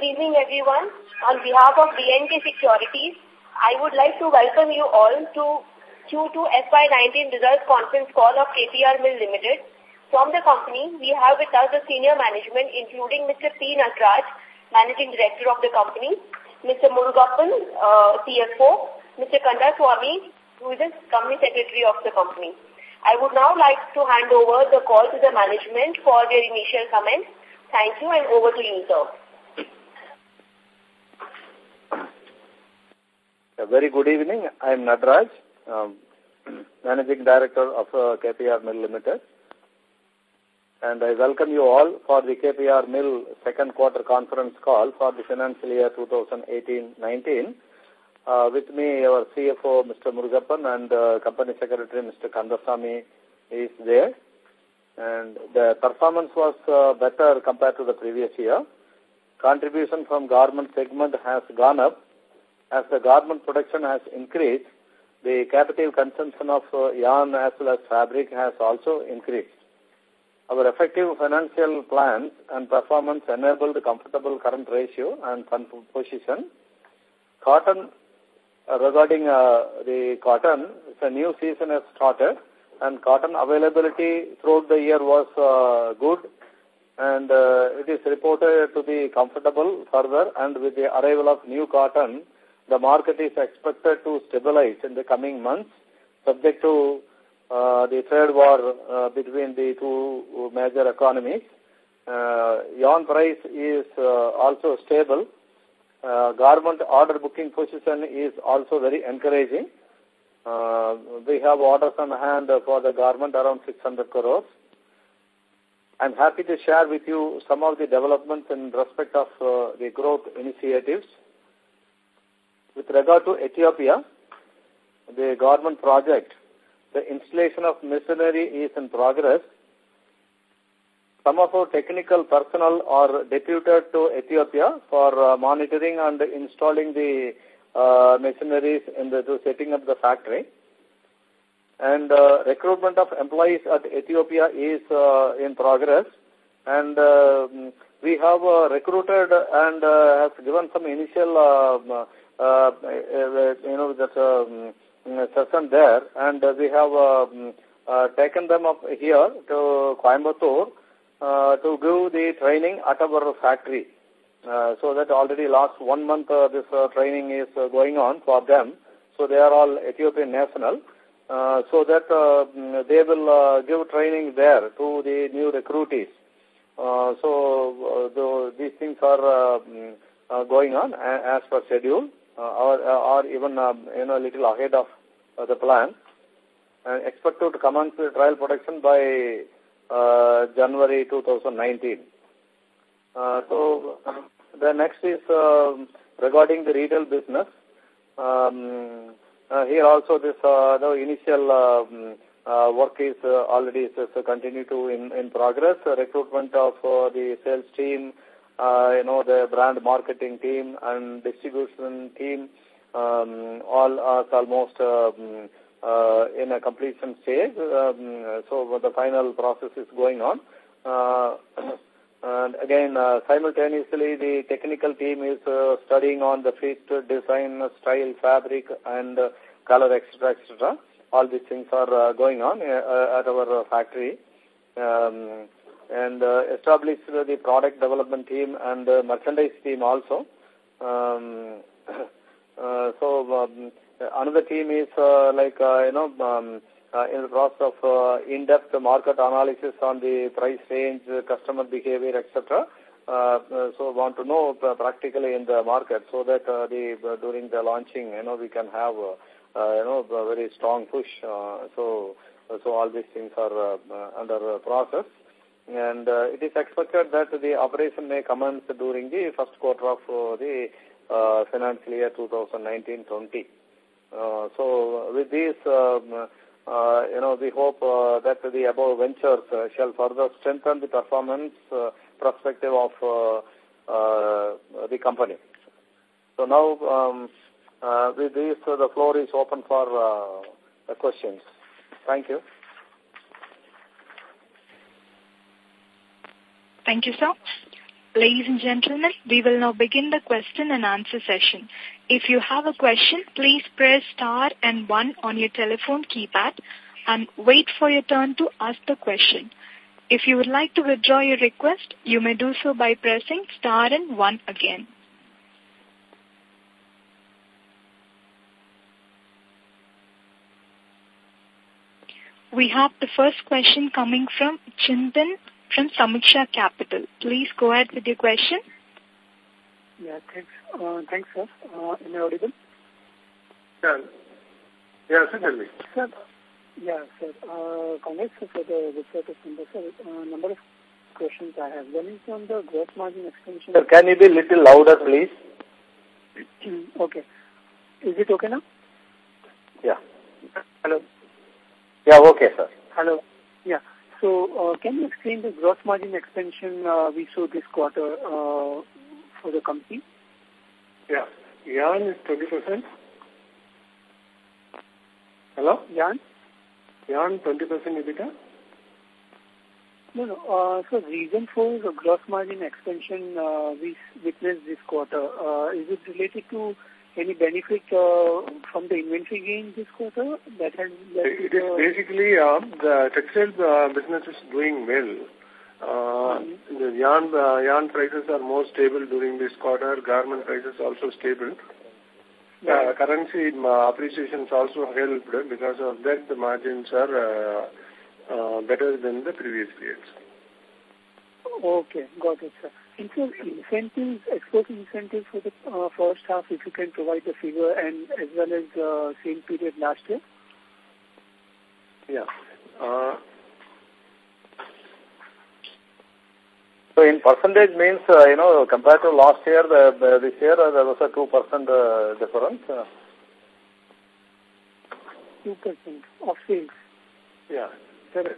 Good evening, everyone. On behalf of B&K Securities, I would like to welcome you all to Q2 FY19 results conference call of KPR Mill Limited. From the company, we have with us the senior management, including Mr. P. Nataraj, Managing Director of the company, Mr. Murugappan, uh, CFO, Mr. Kanda Swamy, who is the Company Secretary of the company. I would now like to hand over the call to the management for their initial comments. Thank you and over to you, sir. A very good evening. I am Nataraj, um, Managing Director of uh, KPR Mill Limited. And I welcome you all for the KPR Mill second quarter conference call for the financial year 2018-19. Uh, with me, our CFO, Mr. Murugappan, and uh, Company Secretary, Mr. Kandasamy, is there. And the performance was uh, better compared to the previous year. Contribution from government segment has gone up as the garment production has increased, the capital consumption of uh, yarn as well as fabric has also increased. Our effective financial plans and performance enabled comfortable current ratio and fund position. Cotton, uh, regarding uh, the cotton, the new season has started and cotton availability throughout the year was uh, good and uh, it is reported to be comfortable further and with the arrival of new cotton, the market is expected to stabilize in the coming months, subject to uh, the trade war uh, between the two major economies. Uh, yarn price is uh, also stable. Uh, garment order booking position is also very encouraging. Uh, we have orders on hand for the garment around 600 crores. I'm happy to share with you some of the developments in respect of uh, the growth initiatives. With regard to Ethiopia, the government project, the installation of machinery is in progress. Some of our technical personnel are deputed to Ethiopia for uh, monitoring and installing the uh, machineries in the to setting up the factory. And uh, recruitment of employees at Ethiopia is uh, in progress. And uh, we have uh, recruited and uh, have given some initial uh, you know, that um, session there, and we have um, uh, taken them up here to Coimbatore uh, to give the training at our factory. Uh, so that already last one month uh, this uh, training is uh, going on for them. So they are all Ethiopian national. Uh, so that uh, they will uh, give training there to the new recruitees. Uh, so uh, the, these things are uh, uh, going on as per schedule or, or even you know a little ahead of the plan. And expected to commence the trial production by January 2019. so the next is regarding the retail business. Um, uh, here also this uh, the initial um, uh, work is uh, already is, uh, continue to in, in progress. Uh, recruitment of uh, the sales team, uh, you know, the brand marketing team and distribution team, um, all are almost um, uh, in a completion stage. Um, so the final process is going on. Uh, and again, uh, simultaneously, the technical team is uh, studying on the fit, design, style, fabric, and uh, color, etc., etc. All these things are uh, going on uh, at our factory. Um, and uh, established the product development team and uh, merchandise team also. Um, uh, so um, another team is uh, like uh, you know um, uh, in the process of uh, in-depth market analysis on the price range, customer behavior, etc. Uh, uh, so want to know uh, practically in the market so that uh, the during the launching, you know, we can have uh, uh, you know a very strong push. Uh, so so all these things are uh, under process and uh, it is expected that the operation may commence during the first quarter of uh, the uh, financial year 2019-20. Uh, so with this, um, uh, you know, we hope uh, that the above ventures uh, shall further strengthen the performance uh, perspective of uh, uh, the company. So now, um, uh, with this, uh, the floor is open for uh, questions. Thank you. Thank you, sir. Ladies and gentlemen, we will now begin the question and answer session. If you have a question, please press star and one on your telephone keypad and wait for your turn to ask the question. If you would like to withdraw your request, you may do so by pressing star and one again. We have the first question coming from Chintan from Samiksha Capital. Please go ahead with your question. Yeah, thanks. Uh, thanks, sir. Uh, am I audible? Yeah. Yeah, certainly. Sir, yeah, sir. Uh, congrats for the report of numbers. Sir, uh, number of questions I have. One is on the gross margin expansion. Sir, can you be a little louder, please? okay. Is it okay now? Yeah. Hello. Yeah, okay, sir. Hello. Yeah. So, uh, can you explain the gross margin expansion uh, we saw this quarter uh, for the company? Yeah. Yarn is 20%. Hello? Yarn? Yarn 20% EBITDA? No, no. Uh, so reason for the gross margin expansion uh, we witnessed this quarter, uh, is it related to any benefit uh, from the inventory gain this quarter that has It to is basically uh, the textile uh, business is doing well. Uh, the yarn, uh, yarn prices are more stable during this quarter. Garment prices also stable. Uh, currency uh, appreciations also helped. Because of that, the margins are uh, uh, better than the previous periods. Okay, got it, sir. Incentives, export incentives for the uh, first half, if you can provide the figure and as well as uh, same period last year. Yeah. Uh, So in percentage means, uh, you know, compared to last year, the, the, this year uh, there was a 2% uh, difference. Uh, 2% of sales. yeah. Sir,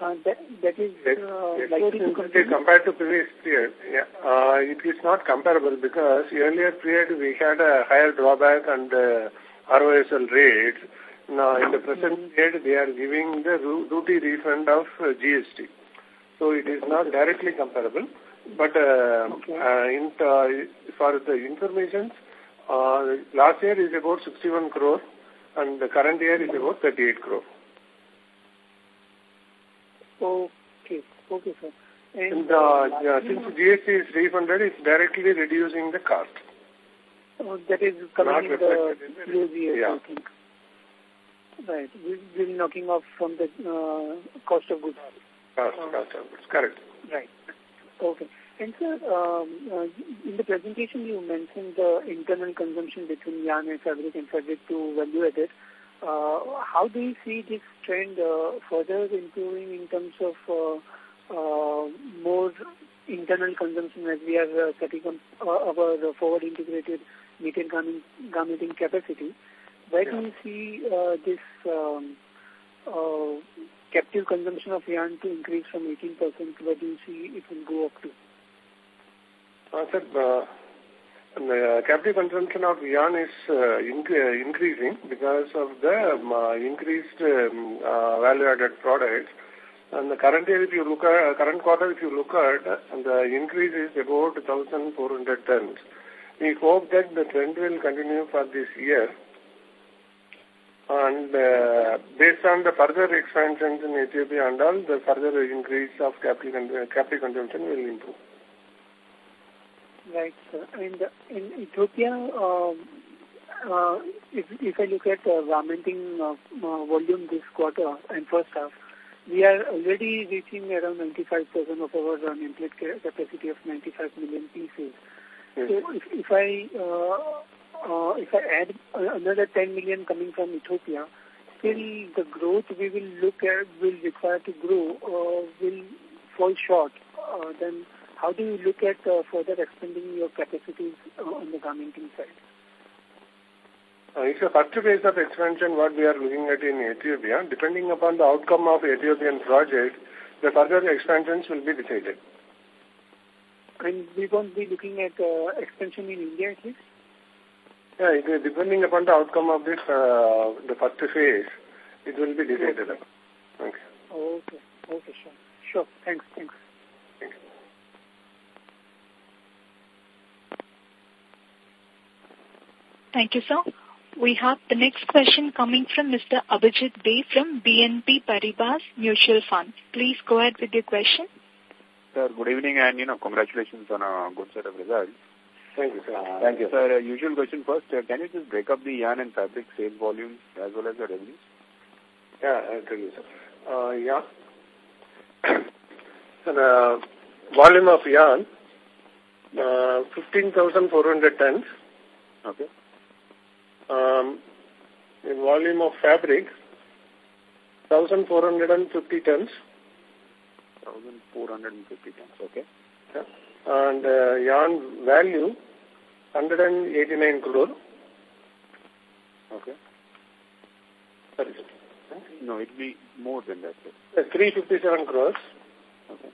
uh, that, that is uh, export likely to continue. compared to previous period, yeah, uh, it is not comparable because earlier period we had a higher drawback and uh, ROSL rates. Now in the present period they are giving the duty refund of uh, GST. So it is not directly comparable. But uh, uh, in, uh, for the information, uh, last year is about 61 crore and the current year is about 38 crore. Okay, okay, sir. And, And uh, yeah, since GST is refunded, it's directly reducing the cost. uh, that is coming Not in the in yeah. I think. Right. We will be knocking off from the uh, cost of goods. Cost, cost of goods, correct. Right. Okay. And sir, um, uh, in the presentation you mentioned the internal consumption between yarn and fabric and fabric to value added. Uh, how do you see this trend uh, further improving in terms of uh, uh, more internal consumption as we are uh, setting up uh, our forward integrated and garmenting capacity? Where do you see uh, this um, uh, captive consumption of yarn to increase from 18%? Where do you see it will go up to? Uh, sir, the captive consumption of yarn is uh, inc increasing because of the um, uh, increased um, uh, value-added products. And the current year, if you look at, current quarter, if you look at, the increase is about 1,400 tons. We hope that the trend will continue for this year. And uh, based on the further expansions in Ethiopia and all, the further increase of capital, captive consumption will improve. Right, sir. And in Ethiopia, um, uh, if, if I look at uh, garmenting uh, uh, volume this quarter and first half, we are already reaching around 95% of our nameplate capacity of 95 million pieces. Yes. So if, if I uh, uh, if I add uh, another 10 million coming from Ethiopia, still the growth we will look at will require to grow uh, will fall short. Uh, then how do you look at uh, further expanding your capacities uh, on the garmenting side? Uh, it's a first phase of expansion what we are looking at in Ethiopia. Depending upon the outcome of Ethiopian project, the further expansions will be decided. And we won't be looking at uh, expansion in India at least? Yeah, it depending upon the outcome of this, uh, the first phase, it will be decided. Okay. Okay, okay, sure. Sure, thanks, thanks. Thank you. Thank you, sir. We have the next question coming from Mr. Abhijit Bay from BNP Paribas Mutual Fund. Please go ahead with your question. Sir, good evening and, you know, congratulations on a good set of results. Thank you, sir. Uh, Thank you. Sir, uh, usual question first. Uh, can you just break up the yarn and fabric sales volumes as well as the revenues? Yeah, I'll tell you, sir. Uh, yeah. so the volume of yarn, uh, 15,400 tons. Okay. Um, the volume of fabric, 1,450 tons. 1,450 tons, okay. Yeah. And uh, yarn value, 189 crore. Okay. Sorry, No, it'll be more than that, sir. Uh, 357 crores. Okay.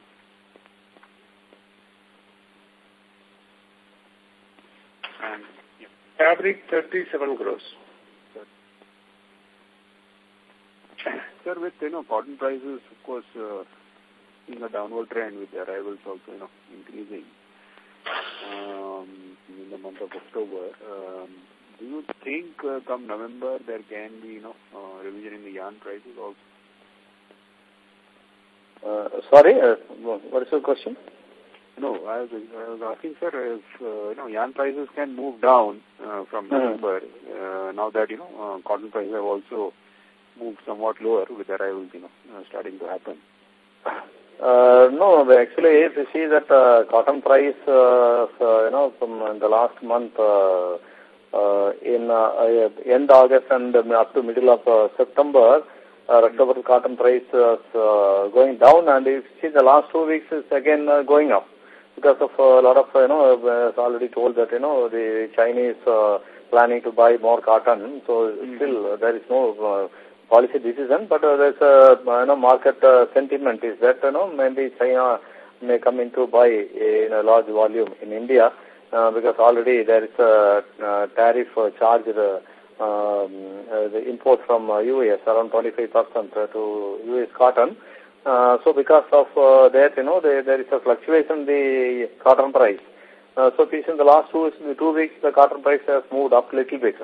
And, yeah. Fabric, 37 crores. Sir, with, you know, cotton prices, of course, uh, in a downward trend with the arrivals also, you know, increasing um, in the month of October, um, do you think uh, come November there can be, you know, uh, revision in the yarn prices also? Uh, sorry, uh, what is your question? No, I was, I was asking, sir, if, uh, you know, yarn prices can move down uh, from Hmm. November, uh, now that, you know, uh, cotton prices have also moved somewhat lower with arrivals, you know, uh, starting to happen. Uh, no, actually, if you see that uh, cotton price, uh, so, you know, from the last month, uh, uh, in end August and up to middle of uh, September, uh, October cotton price is uh, going down, and if you see the last two weeks is again uh, going up because of uh, a lot of, you know, uh, it's already told that, you know, the Chinese uh, planning to buy more cotton, so still uh, there is no uh, policy decision, but uh, there's a you know market uh, sentiment is that you know maybe China may come into buy in a large volume in India uh, because already there is a uh, tariff uh, charged uh, um, uh, the import from uh, US around 25 percent uh, to US cotton. Uh, so because of uh, that, you know, there, there is a fluctuation in the cotton price. Uh, so in the last two, two weeks, the cotton price has moved up a little bit.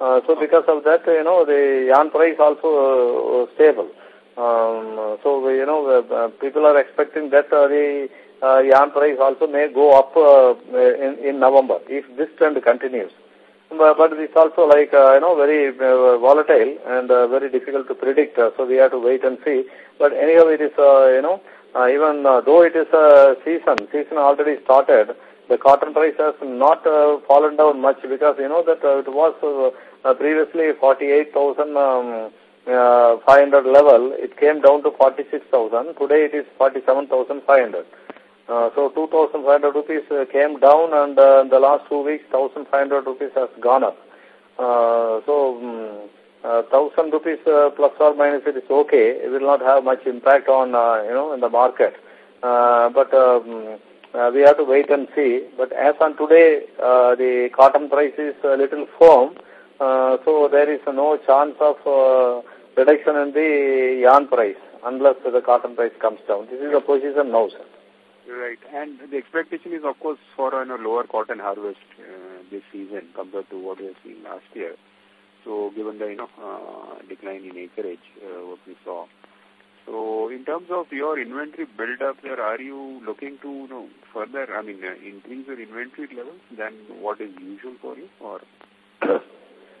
Uh, so because of that, you know, the yarn price also uh, stable. Um, so, you know, uh, people are expecting that uh, the uh, yarn price also may go up uh, in, in November if this trend continues. But, but it's also like, uh, you know, very uh, volatile and uh, very difficult to predict. Uh, so we have to wait and see. But anyhow, it is, uh, you know, uh, even uh, though it is a season, season already started, the cotton price has not uh, fallen down much because, you know, that uh, it was uh, uh, previously 48,000 um, uh, 500 level. It came down to 46,000. Today it is 47,500. Uh, so 2,500 rupees uh, came down and uh, in the last two weeks 1,500 rupees has gone up. Uh, so um, uh, 1,000 rupees uh, plus or minus it is okay. It will not have much impact on, uh, you know, in the market. Uh, but um, uh, we have to wait and see. But as on today, uh, the cotton price is a little firm. Uh, so there is no chance of uh, reduction in the yarn price unless the cotton price comes down. This is the position now, sir. Right. And the expectation is, of course, for a lower cotton harvest uh, this season compared to what we have seen last year. So, given the you know uh, decline in acreage, uh, what we saw. So, in terms of your inventory build-up, there, are you looking to you know further? I mean, uh, increase your inventory levels than what is usual for you, or?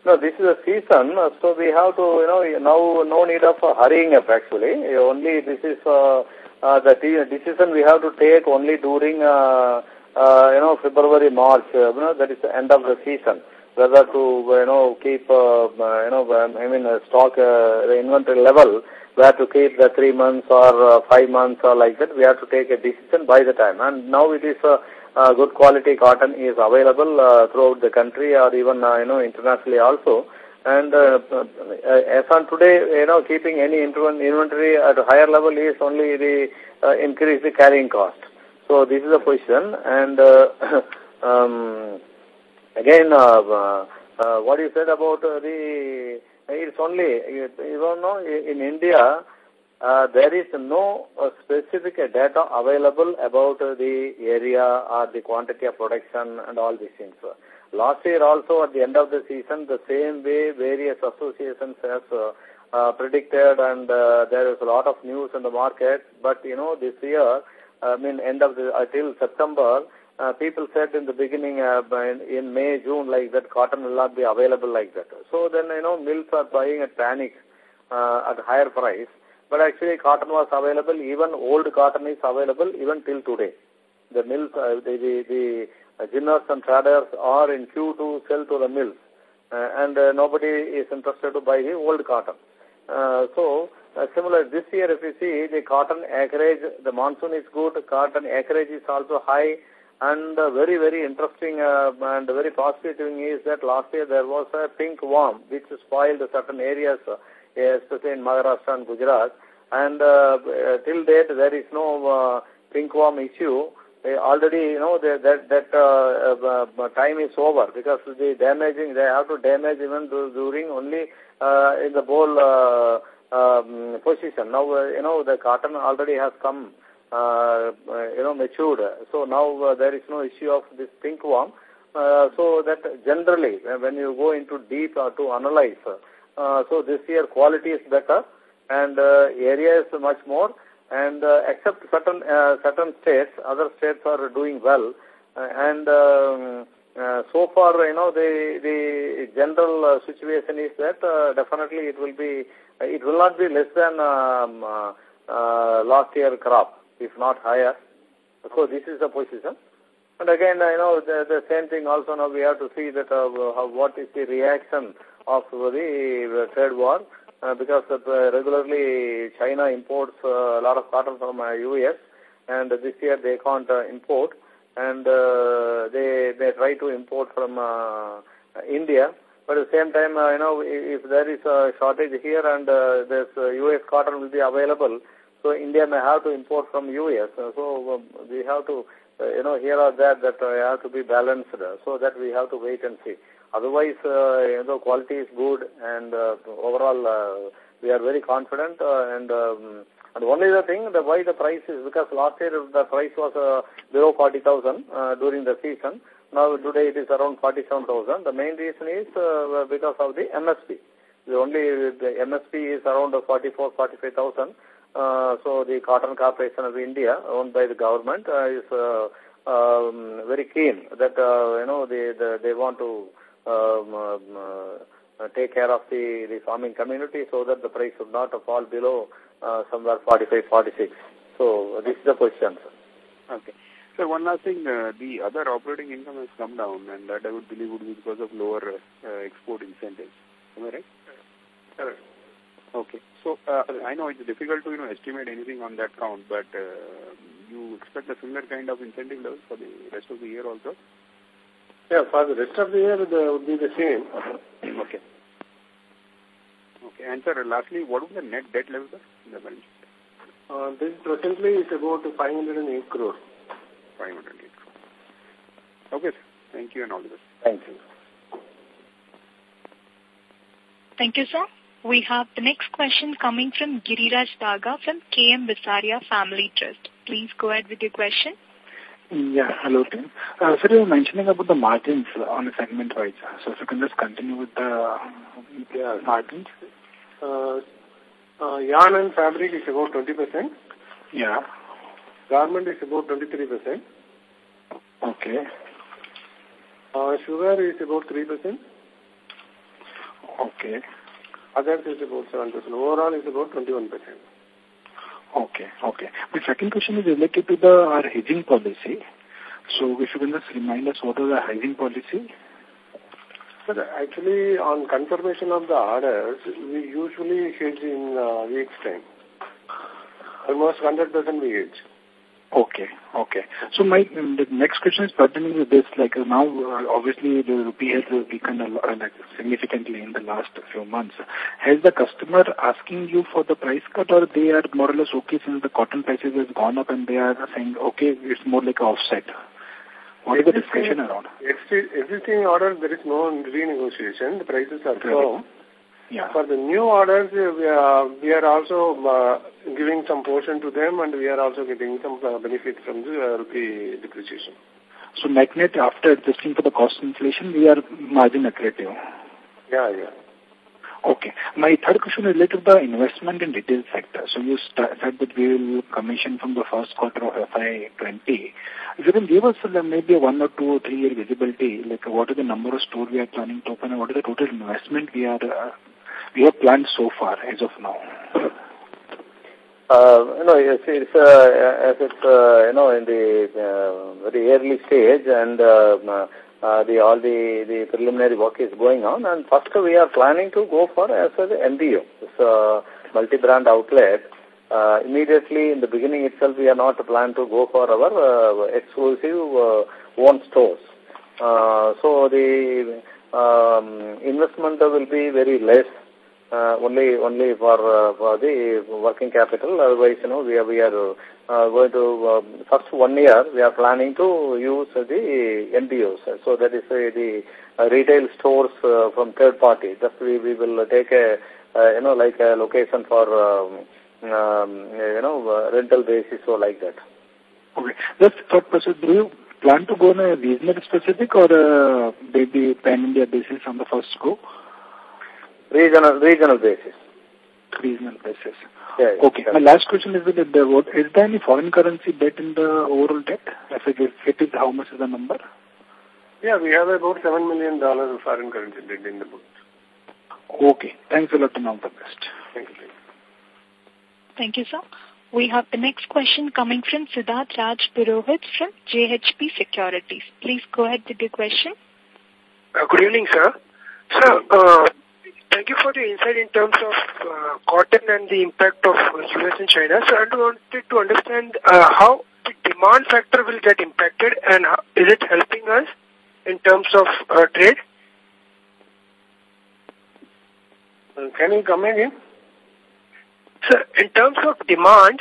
No, this is a season, uh, so we have to, you know, now no need of hurrying up actually. Only this is uh, uh, the decision we have to take only during, uh, uh, you know, February, March, uh, you know, that is the end of the season. Whether to, you know, keep, uh, uh, you know, I mean, stock uh, the inventory level, where to keep the three months or uh, five months or like that, we have to take a decision by the time. And now it is uh, uh, good quality cotton is available uh, throughout the country or even, uh, you know, internationally also. And uh, uh, as on today, you know, keeping any inventory at a higher level is only the uh, increase the carrying cost. So this is the position. And uh, um, again, uh, uh, what you said about the, it's only, you know, in India, there is no specific data available about the area or the quantity of production and all these things. Last year also at the end of the season, the same way various associations have uh, uh, predicted and uh, there is a lot of news in the market. But, you know, this year, I mean, end of the, until September, uh, people said in the beginning, uh, in, in May, June, like that cotton will not be available like that. So then, you know, mills are buying at panic uh, at higher price. But actually cotton was available, even old cotton is available even till today. The mills, uh, the, the, the ginners and traders are in queue to sell to the mills. Uh, and uh, nobody is interested to buy the old cotton. Uh, so, uh, similar this year if you see the cotton acreage, the monsoon is good, cotton acreage is also high, and uh, very, very interesting uh, and very positive thing is that last year there was a pink worm which spoiled certain areas, uh, especially in Maharashtra and Gujarat. And uh, till date there is no uh, pink worm issue. Uh, already, you know, the, that that uh, uh, time is over because the damaging they have to damage even during only uh, in the boll uh, um, position. Now, uh, you know, the cotton already has come uh, you know, matured. So now uh, there is no issue of this pink worm. Uh, so that generally, when you go into deep uh, to analyze, uh, so this year quality is better and uh, area is much more. And uh, except certain uh, certain states, other states are doing well. Uh, and um, uh, so far, you know, the the general uh, situation is that uh, definitely it will be, it will not be less than um, uh, uh, last year crop if not higher. So this is the position. And again, you know, the, the same thing also now we have to see that uh, how, what is the reaction of the trade war uh, because uh, regularly China imports uh, a lot of cotton from uh, US and this year they can't uh, import and uh, they, they try to import from uh, India. But at the same time, uh, you know, if, there is a shortage here and uh, this uh, US cotton will be available, so India may have to import from US. So um, we have to, uh, you know, here or there that uh, have to be balanced. So that we have to wait and see. Otherwise, uh, you know, quality is good and uh, overall uh, we are very confident. And um, and only the thing, the why the price is because last year the price was below 40,000 uh, during the season. Now today it is around 47,000. The main reason is because of the MSP. The only the MSP is around 44, 45,000. Uh, so the Cotton Corporation of India, owned by the government, uh, is uh, um, very keen that uh, you know they the, they want to um, uh, take care of the the farming community so that the price should not fall below uh, somewhere 45, 46. So this is the question. Sir. Okay. So one last thing, uh, the other operating income has come down, and that I would believe would be because of lower uh, export incentives. Am I right? Correct. Okay. So uh, I know it's difficult to you know estimate anything on that count, but uh, you expect a similar kind of incentive levels for the rest of the year also? Yeah, for the rest of the year it would be the same. okay. Okay. And sir, lastly, what would the net debt level sir, in the balance sheet? Uh, this presently is about 508 crore. 508 crore. Okay, sir. Thank you and all the best. Thank you. Thank you, sir. We have the next question coming from Giriraj Daga from KM Visaria Family Trust. Please go ahead with your question. Yeah, hello Tim. Uh, sir, you were mentioning about the margins on a segment wise. So if you can just continue with the yeah. margins. Uh, uh, yarn and fabric is about 20%. Yeah. Garment is about 23%. Okay. Uh, sugar is about 3%. Okay. Others is about 7%. Overall is about 21%. Okay, okay. The second question is related to the our hedging policy. So if you can just remind us what is the hedging policy? But actually, on confirmation of the orders, we usually hedge in uh, week's time. Almost 100% we hedge. Okay, okay. So my the next question is pertaining to this. Like uh, now, uh, obviously the rupee has weakened a lot, like significantly in the last few months. Has the customer asking you for the price cut, or they are more or less okay since the cotton prices has gone up and they are saying okay, it's more like a offset? What is the discussion around? Existing order, there is no renegotiation. The prices are firm. Yeah. For the new orders, we are, we are also uh, giving some portion to them and we are also getting some uh, benefit from the uh, rupee depreciation. So net net, after adjusting for the cost inflation, we are margin accretive. Yeah, yeah. Okay. My third question is related to the investment in retail sector. So you said that we will commission from the first quarter of FY20. If you can give us uh, maybe a one or two or three year visibility, like what is the number of stores we are planning to open and what is the total investment we are uh, we have planned so far as of now? Uh, you know, it's, it's uh, as it's uh, you know in the uh, very early stage, and uh, uh, the all the the preliminary work is going on. And first, we are planning to go for as a MBO, it's a multi-brand outlet. Uh, immediately in the beginning itself, we are not planning to go for our uh, exclusive uh, own stores. Uh, so the um, investment will be very less uh, only only for uh, for the working capital. Otherwise, you know, we are we are uh, going to um, first one year we are planning to use the MBOs. So that is uh, the uh, retail stores uh, from third party. Just we we will take a uh, you know like a location for um, um, you know uh, rental basis or like that. Okay. Just thought process, do you plan to go on a regional specific or uh, maybe pan-India basis on the first go? Regional regional basis. Regional basis. Yeah, yeah, Okay. My last question is that there, what, is there any foreign currency debt in the overall debt? If it is, if it is how much is the number? Yeah, we have about $7 million of foreign currency debt in the books. Okay. Thanks a lot and all the best. Thank you. Thank you, sir. We have the next question coming from Siddharth Raj Purohit from JHP Securities. Please go ahead with your question. Uh, good evening, sir. Sir, uh, thank you for the insight in terms of uh, cotton and the impact of uh, US and China. So I wanted to understand uh, how the demand factor will get impacted and how, is it helping us in terms of uh, trade? Uh, can you come again? Sir, in terms of demand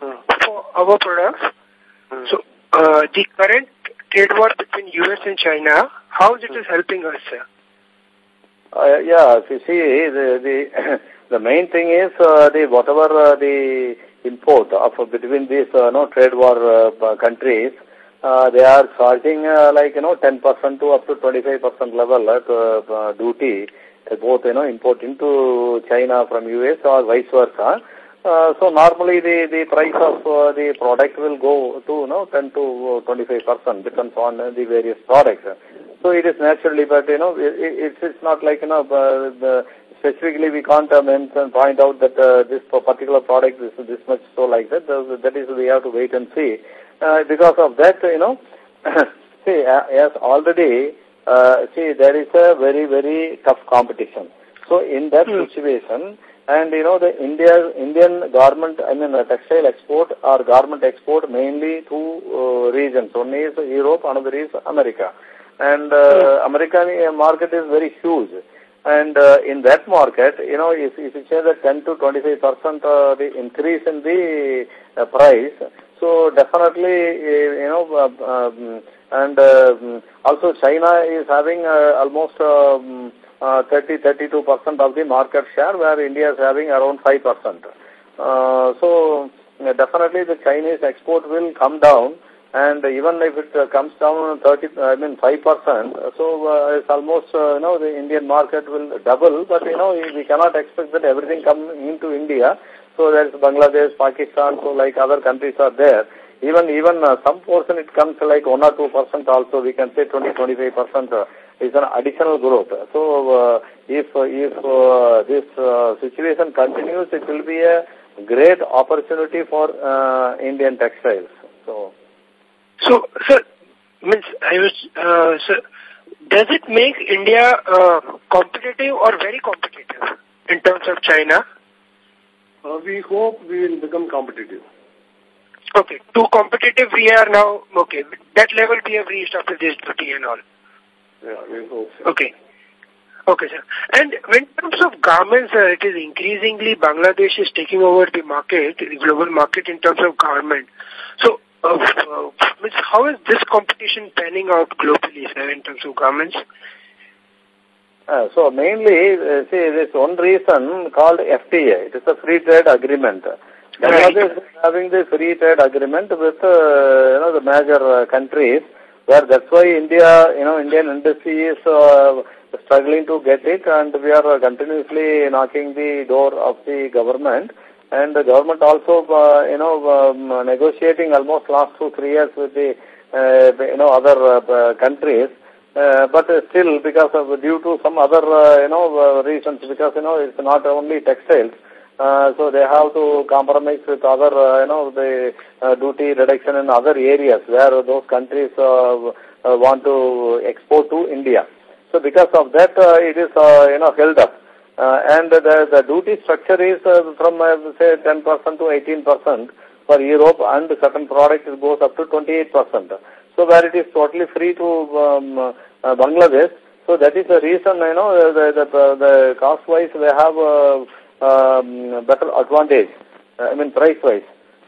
Uh, for our products, uh, so uh, the current trade war between US and China, how it is helping us, sir? Uh, yeah, if you see, the the, the main thing is uh, the whatever uh, the import of between these uh, no trade war uh, countries, uh, they are charging uh, like you know 10 percent to up to 25 percent level uh, uh, duty, uh, both you know import into China from US or vice versa. Uh, so normally the the price of uh, the product will go to you know 10 to 25 percent depends on uh, the various products. So it is naturally, but you know it, it's it's not like you know uh, the, specifically we can't uh, mention point out that uh, this particular product is this much so like that. Uh, that is we have to wait and see. Uh, because of that, you know, see uh, yes already uh, see there is a very very tough competition. So in that Hmm. situation. And you know the India Indian garment, I mean uh, textile export or garment export mainly two uh, regions. One is Europe, another is America. And uh, American uh, market is very huge. And uh, in that market, you know, if, if you say that 10 to 25 percent uh, the increase in the uh, price, so definitely, uh, you know, uh, um, and uh, also China is having uh, almost um, uh, 30, 32 percent of the market share, where India is having around 5 percent. Uh, so uh, definitely the Chinese export will come down and even if it uh, comes down 30, I mean 5 percent, so uh, it's almost, uh, you know, the Indian market will double, but you know, we cannot expect that everything come into India. So there's Bangladesh, Pakistan, so like other countries are there. Even even uh, some portion it comes like 1 or 2 percent also, we can say 20, 25 percent uh, is an additional growth. So uh, if, if this situation continues, it will be a great opportunity for Indian textiles. So. So, sir, means I was, uh, sir, does it make India uh, competitive or very competitive in terms of China? uh, we hope we will become competitive. Okay, too competitive we are now, okay, that level we have reached after this duty and all. Yeah, we hope so. Okay. Okay, sir. And in terms of garments, uh, it is increasingly Bangladesh is taking over the market, the global market in terms of garment. So, uh, uh, means how is this competition panning out globally, sir, in terms of garments? Uh, so mainly, uh, see, there's one reason called FTA. It is a free trade agreement. Bangladesh is having the free trade agreement with uh, you know the major uh, countries, where that's why India, you know, Indian industry is uh, struggling to get it, and we are continuously knocking the door of the government. And the government also, uh, you know, um, negotiating almost last two three years with the uh, you know other uh, countries. Uh, but still, because of due to some other uh, you know uh, reasons, because you know it's not only textiles, so they have to compromise with other you know the duty reduction in other areas where those countries want to export to India. So because of that, it is you know held up. Uh, and the, the duty structure is uh, from uh, say 10% to 18% for Europe and certain products goes up to 28%. So where it is totally free to um, uh, Bangladesh, so that is the reason, you know, the, the, the cost-wise they have a um, better advantage, uh, I mean price-wise.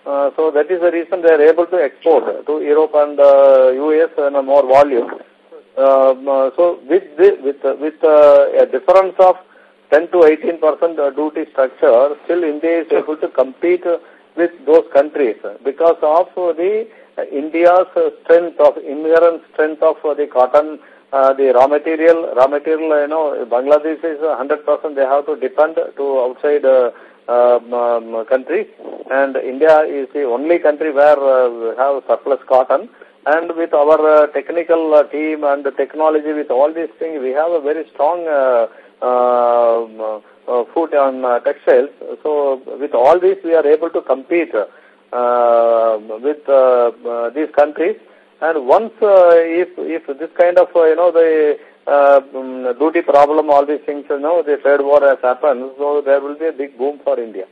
Uh, so that is the reason they are able to export to Europe and uh, US in a more volume. Um, uh, so with with uh, with uh, a difference of 10 to 18 percent duty structure, still India is able to compete with those countries because of the uh, India's strength of inherent strength of the cotton, uh, the raw material, raw material. You know, Bangladesh is 100 percent. They have to depend to outside. Uh, um, um, countries and India is the only country where uh, we have surplus cotton and with our uh, technical uh, team and the technology with all these things we have a very strong uh, uh, foot on uh, textiles. So with all this we are able to compete uh, with uh, these countries and once uh, if if this kind of uh, you know the uh, um, duty problem, all these things, you know, the trade war has happened, so there will be a big boom for India.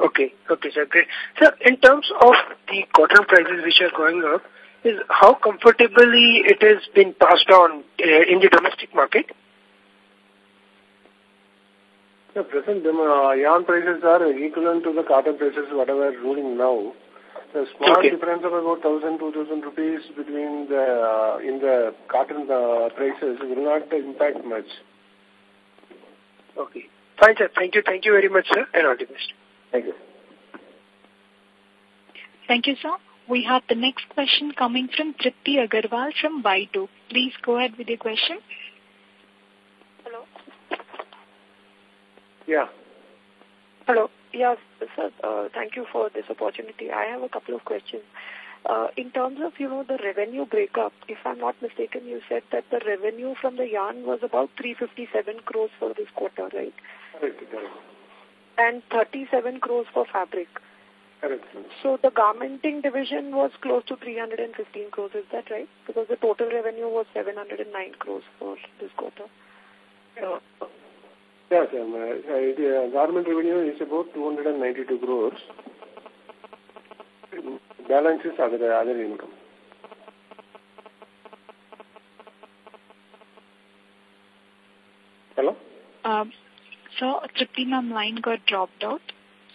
Okay, okay, sir, great. Sir, in terms of the cotton prices which are going up, is how comfortably it has been passed on uh, in the domestic market? The present uh, yarn prices are equivalent to the cotton prices, whatever ruling now. The small Okay. difference of about 1,000, 2,000 rupees between the, uh, in the cotton uh, prices will not impact much. Okay. Fine, sir. Thank you. Thank you very much, sir, and all the best. Thank you. Thank you, sir. We have the next question coming from Tripti Agarwal from Y2. Please go ahead with your question. Hello. Yeah. Hello. Yes, sir. Uh, thank you for this opportunity. I have a couple of questions. Uh, in terms of, you know, the revenue breakup, if I'm not mistaken, you said that the revenue from the yarn was about 357 crores for this quarter, right? Correct, correct. And 37 crores for fabric. Correct. So the garmenting division was close to 315 crores, is that right? Because the total revenue was 709 crores for this quarter. Um, uh, uh, the uh, garment revenue is about 292 crores. Balance is other, other income. Hello? Um, so, Tripti ma'am line got dropped out.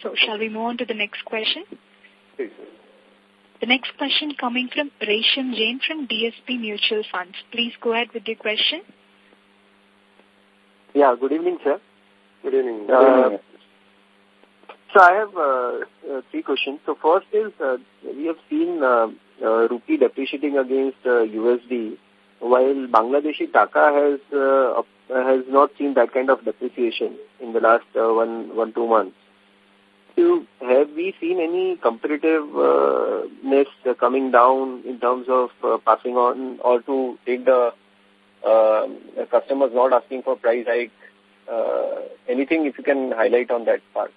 So, shall we move on to the next question? Please. The next question coming from Resham Jain from DSP Mutual Funds. Please go ahead with your question. Yeah, good evening, sir. Good evening. Uh, so I have uh, uh, three questions. So first is, uh, we have seen uh, uh, rupee depreciating against uh, USD, while Bangladeshi taka has uh, has not seen that kind of depreciation in the last uh, one one two months. So have we seen any competitiveness uh, coming down in terms of uh, passing on or to take the customers not asking for price hike? Uh, anything if you can highlight on that part?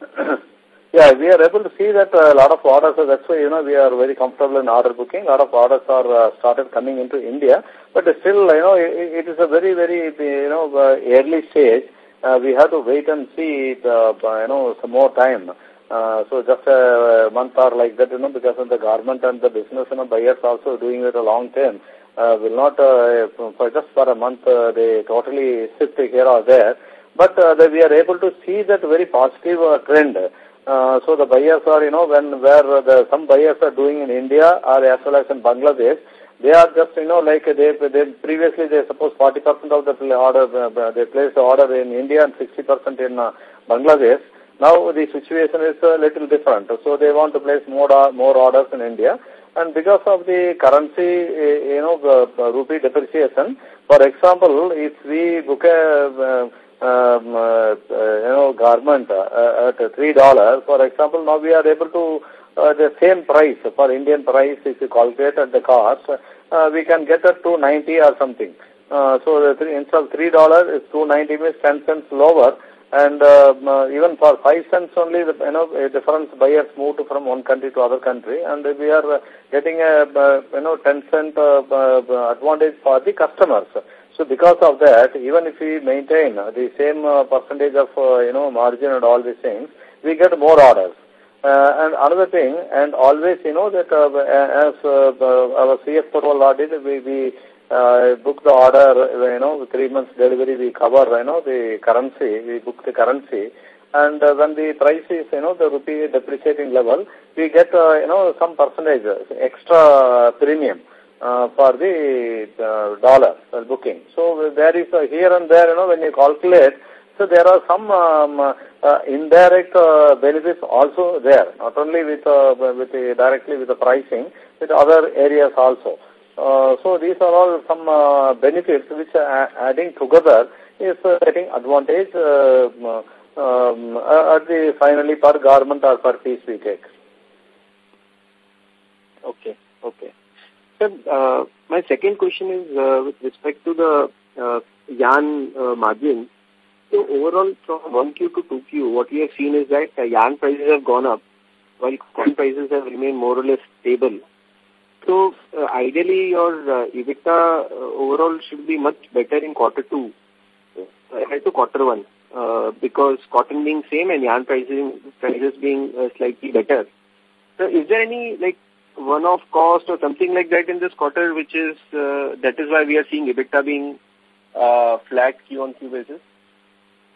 Yeah, we are able to see that uh, a lot of orders, so that's why, you know, we are very comfortable in order booking. A lot of orders are uh, started coming into India, but still, you know, it, it is a very, very, you know, uh, early stage. Uh, we have to wait and see, it, uh, you know, some more time. Uh, so just a month or like that, you know, because of the government and the business, you know, buyers also doing it a long term. Uh, will not, uh, for just for a month, uh, they totally sit here or there. But uh, we are able to see that very positive uh, trend. Uh, so the buyers are, you know, when where the some buyers are doing in India or as well as in Bangladesh, They are just, you know, like they, they previously they suppose 40% of the order, uh, they placed the order in India and 60% in uh, Bangladesh. Now the situation is a little different. So they want to place more, more orders in India. And because of the currency, you know, the rupee depreciation, for example, if we book a, um, uh, you know, garment uh, at $3, for example, now we are able to uh, the same price for Indian price, if you calculate at the cost, uh, we can get at 290 or something. Uh, so the three, instead of three dollars, it's 290 means 10 cents lower. And um, uh, even for five cents only, the you know a difference buyers moved from one country to other country, and we are uh, getting a uh, you know 10 cent uh, advantage for the customers. So because of that, even if we maintain the same percentage of you know margin and all these things, we get more orders. Uh, and another thing, and always, you know, that uh, as uh, our CF total audit, we, we uh, book the order, you know, three months delivery, we cover, you know, the currency, we book the currency. And uh, when the price is, you know, the rupee depreciating level, we get, uh, you know, some percentage, extra premium uh, for the uh, dollar uh, booking. So there is uh, here and there, you know, when you calculate, so there are some um, uh, indirect uh, benefits also there, not only with uh, with the, directly with the pricing, with other areas also. Uh, so these are all some uh, benefits which are adding together is uh, getting advantage uh, um, at the finally per garment or per piece we take. Okay, okay. Sir, uh, my second question is with respect to the yarn margin. So overall, from 1Q to 2Q, what we have seen is that yarn prices have gone up, while cotton prices have remained more or less stable. So uh, ideally, your uh, EBITDA uh, overall should be much better in quarter two compared to quarter one, uh, because cotton being same and yarn pricing prices being uh, slightly better. So is there any like one-off cost or something like that in this quarter, which is uh, that is why we are seeing EBITDA being uh, flat Q on Q basis?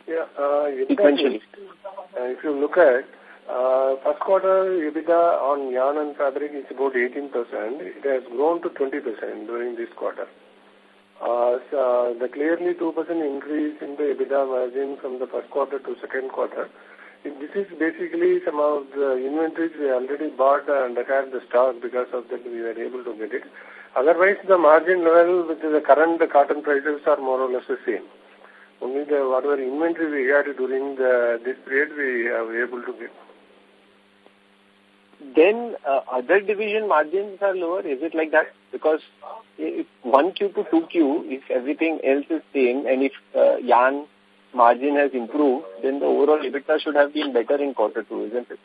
Yeah, uh, Sequentially. Uh, if you look at uh, first quarter EBITDA on yarn and fabric is about 18%. It has grown to 20% during this quarter. Uh, so the clearly 2% increase in the EBITDA margin from the first quarter to second quarter. This is basically some of the inventories we already bought and had the stock because of that we were able to get it. Otherwise, the margin level with the current cotton prices are more or less the same. Only the whatever inventory we had during the, this period we are able to get. Then uh, other division margins are lower. Is it like that? Because if 1Q to 2Q, if everything else is same and if uh, yarn margin has improved, then the overall EBITDA should have been better in quarter two, isn't it?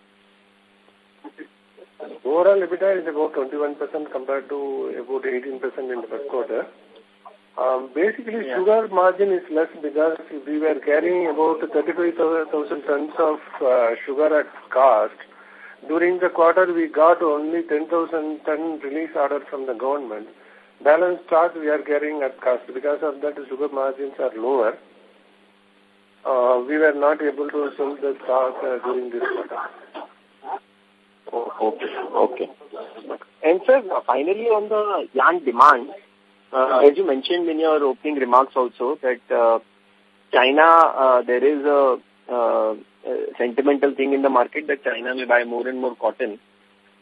Overall EBITDA is about 21% compared to about 18% in the first quarter. Um, basically, yeah. sugar margin is less because we were carrying about 35,000 tons of uh, sugar at cost. During the quarter, we got only 10,000 ton release order from the government. Balance stock we are carrying at cost. Because of that, sugar margins are lower. Uh, we were not able to sell the stock uh, during this quarter. Oh, okay, okay. And sir, finally on the yarn demand, uh, as you mentioned in your opening remarks also that uh, China, uh, there is a, uh, a sentimental thing in the market that China may buy more and more cotton.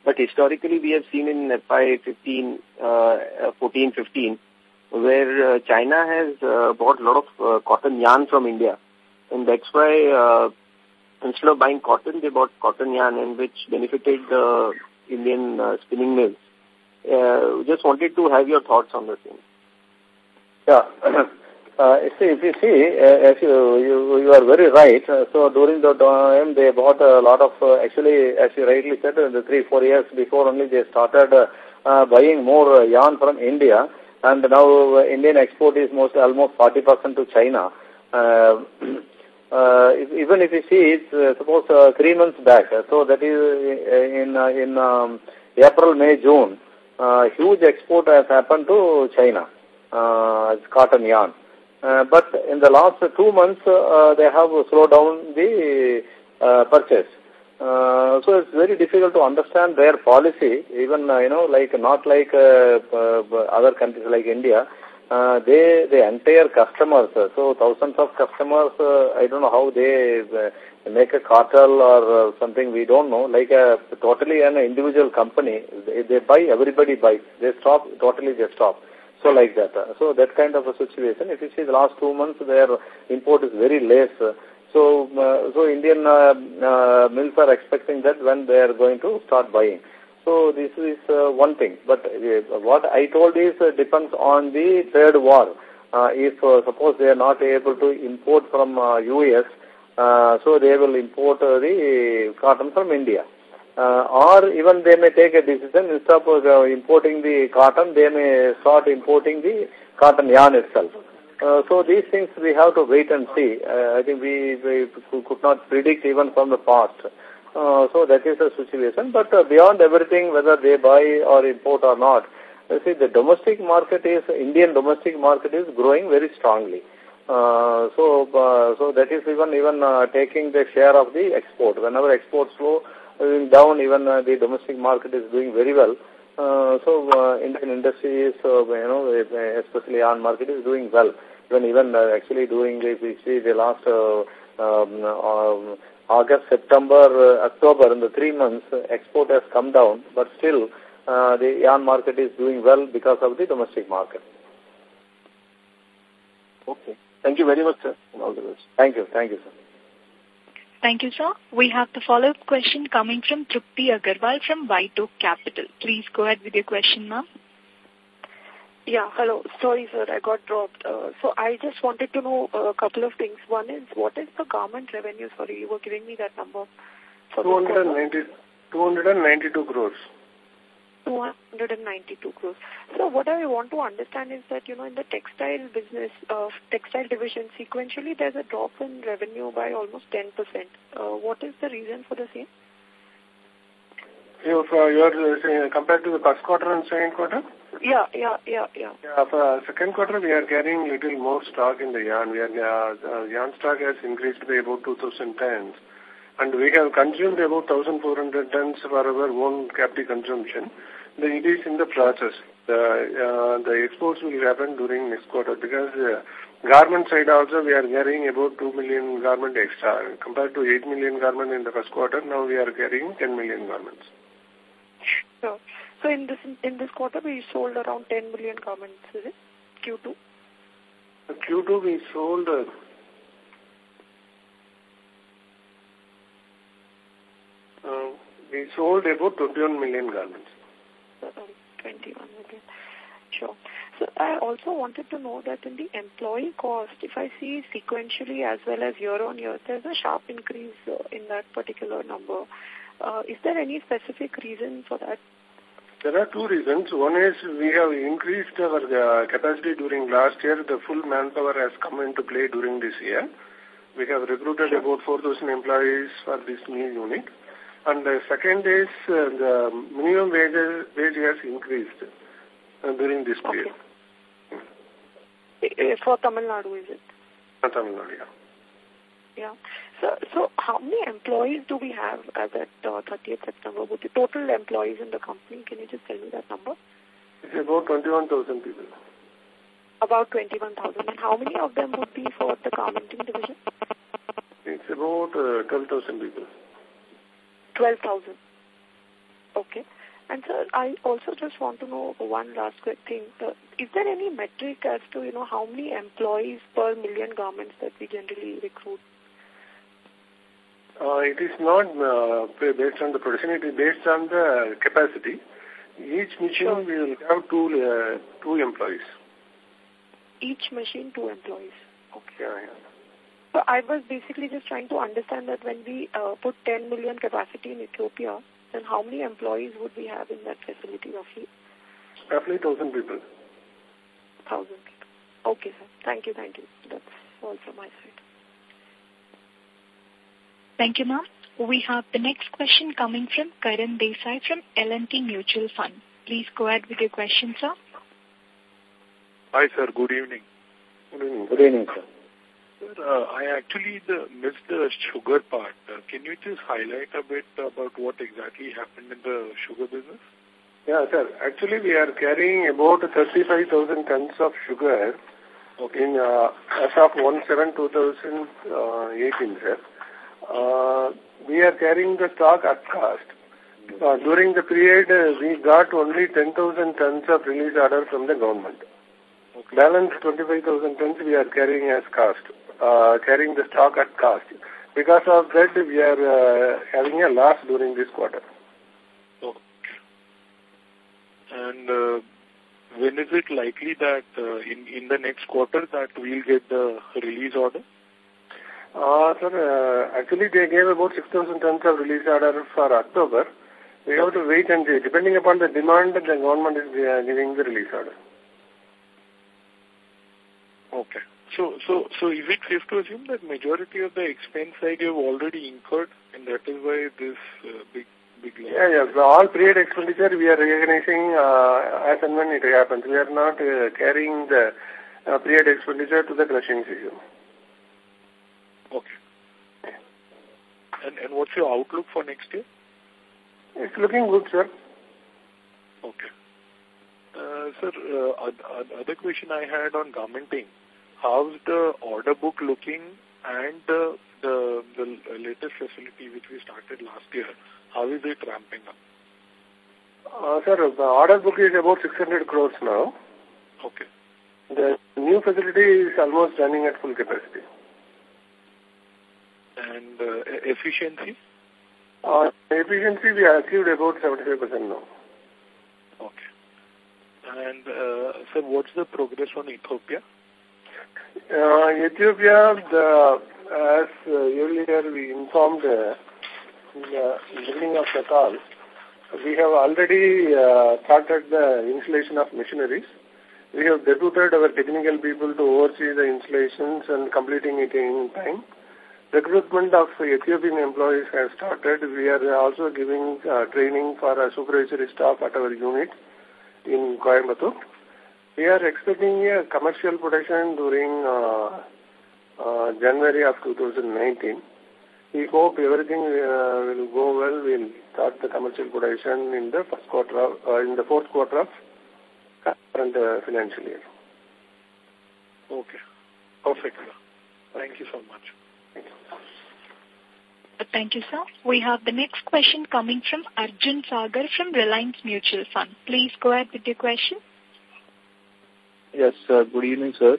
But historically, we have seen in FY 15, uh, 14, 15, where uh, China has uh, bought a lot of uh, cotton yarn from India. And that's why uh, instead of buying cotton, they bought cotton yarn, and which benefited the Indian uh, spinning mills. Uh, just wanted to have your thoughts on the thing. Yeah. Uh, see, if you see, uh, as you, you, you are very right. Uh, so during the time, they bought a lot of, uh, actually, as you rightly said, the three, four years before only they started uh, uh, buying more uh, yarn from India. And now Indian export is most almost 40% to China. If, even if you see, it's suppose three months back. So that is in in um, April, May, June. Huge export has happened to China. It's cotton yarn. Uh, but in the last two months, uh, they have slowed down the uh, purchase. Uh, so it's very difficult to understand their policy, even, uh, you know, like not like uh, uh, other countries like India. Uh, they, the entire customers, uh, so thousands of customers, uh, I don't know how they uh, make a cartel or uh, something, we don't know, like a totally an individual company, they, they buy, everybody buys, they stop, totally they stop. So like that. So that kind of a situation. If you see the last two months, their import is very less. So, uh, so Indian uh, uh, mills are expecting that when they are going to start buying. So this is uh, one thing. But uh, what I told is uh, depends on the trade war. If suppose they are not able to import from US, so they will import the cotton from India. Uh, or even they may take a decision instead of uh, importing the cotton, they may start importing the cotton yarn itself. Uh, so these things we have to wait and see. Uh, I think we, we could not predict even from the past. Uh, so that is the situation. But uh, beyond everything, whether they buy or import or not, you see the domestic market is, Indian domestic market is growing very strongly. So, so that is even even taking the share of the export. Whenever exports slow down, even uh, the domestic market is doing very well. Uh, so uh, Indian industry is, uh, you know, especially on market is doing well. When even uh, actually doing, if we see the last uh, um, uh, August, September, uh, October, in the three months, uh, export has come down, but still uh, the yarn market is doing well because of the domestic market. Okay. Thank you very much, sir. All the best. Thank you. Thank you, sir. Thank you, sir. We have the follow-up question coming from Trupti Agarwal from White Oak Capital. Please go ahead with your question, ma'am. Yeah, hello. Sorry, sir, I got dropped. Uh, so I just wanted to know a couple of things. One is, what is the government revenue? Sorry, you were giving me that number. For 290, 292 crores. 292 crores. So what I want to understand is that, you know, in the textile business, uh, textile division, sequentially there's a drop in revenue by almost 10%. Uh, what is the reason for the same? You, for your, uh, compared to the first quarter and second quarter? Yeah, yeah, yeah, yeah. Yeah, for second quarter we are carrying little more stock in the yarn. We are, uh, the yarn stock has increased by about 2,000 tons. And we have consumed about 1,400 tons for our own captive consumption. The, it is in the process. The, uh, the exports will happen during next quarter because uh, garment side also we are carrying about 2 million garment extra. Compared to 8 million garment in the first quarter, now we are carrying 10 million garments. So, so in this in this quarter we sold around 10 million garments, is it? Q2? Q2 we sold uh, uh, we sold about 21 million garments. Uh, 21 million. Sure. So I also wanted to know that in the employee cost, if I see sequentially as well as year on year, there's a sharp increase uh, in that particular number. Uh, is there any specific reason for that? There are two reasons. One is we have increased our uh, capacity during last year. The full manpower has come into play during this year. We have recruited about 4,000 employees for this new unit. And the second is uh, the minimum wage, wage has increased uh, during this period. Okay. For Tamil Nadu, is it? For Tamil Nadu, yeah. Yeah. So, so how many employees do we have as at uh, 30th September? With the total employees in the company, can you just tell me that number? It's about 21,000 people. About 21,000. And how many of them would be for the garmenting division? It's about uh, 12,000 people. 12,000. Okay. And sir, I also just want to know one last quick thing. Uh, is there any metric as to, you know, how many employees per million garments that we generally recruit? Uh, it is not uh, based on the production, it is based on the capacity. Each machine Sure. will have two, uh, two employees. Each machine, two employees. Okay. Yeah, yeah. So I was basically just trying to understand that when we uh, put 10 million capacity in Ethiopia, then how many employees would we have in that facility roughly? Roughly 1,000 people. 1,000 people. Okay, sir. Thank you, thank you. That's all from my side. Thank you, ma'am. We have the next question coming from Karan Desai from L&T Mutual Fund. Please go ahead with your question, sir. Hi, sir. Good evening. Good evening. Good evening, sir. Sir, uh, I actually the, missed the sugar part. Uh, can you just highlight a bit about what exactly happened in the sugar business? Yeah, sir. Actually, we are carrying about 35,000 tons of sugar okay. in uh, as of 1-7-2018, sir. Uh, we are carrying the stock at cost. Uh, during the period, uh, we got only 10,000 tons of release order from the government. Okay. Balance 25,000 tons we are carrying as cost, uh, carrying the stock at cost. Because of that, we are uh, having a loss during this quarter. Okay. And uh, when is it likely that uh, in, in the next quarter that we'll get the release order? Uh, sir, uh, actually they gave about 6,000 tons of release order for October. We have to wait and see. Depending upon the demand, the government is uh, giving the release order. Okay. So, so, so is it safe to assume that majority of the expense side you have already incurred, and that is why this uh, big, big loss? Yeah, yeah. So all period expenditure we are recognizing uh, as and when it happens. We are not uh, carrying the uh, period expenditure to the crushing season. Okay. And and what's your outlook for next year? It's looking good, sir. Okay. Uh, sir, uh, other question I had on garmenting. How's the order book looking and uh, the, the latest facility which we started last year, how is it ramping up? Uh, sir, the order book is about 600 crores now. Okay. The new facility is almost running at full capacity. And uh, efficiency? Uh, efficiency we achieved about 75% now. Okay. And, uh, sir, what's the progress on Ethiopia? Uh, Ethiopia, the, as uh, earlier we informed uh, in the beginning of the call, we have already uh, started the installation of machineries. We have deputed our technical people to oversee the installations and completing it in time. Recruitment of Ethiopian employees has started. We are also giving uh, training for a supervisory staff at our unit in Coimbatore. We are expecting a commercial production during uh, uh, January of 2019. We hope everything uh, will go well. We'll start the commercial production in the first quarter, of, uh, in the fourth quarter of current uh, financial year. Okay. Perfect. Thank you so much. Thank you. Thank you, sir. We have the next question coming from Arjun Sagar from Reliance Mutual Fund. Please go ahead with your question. Yes, uh, good evening, sir.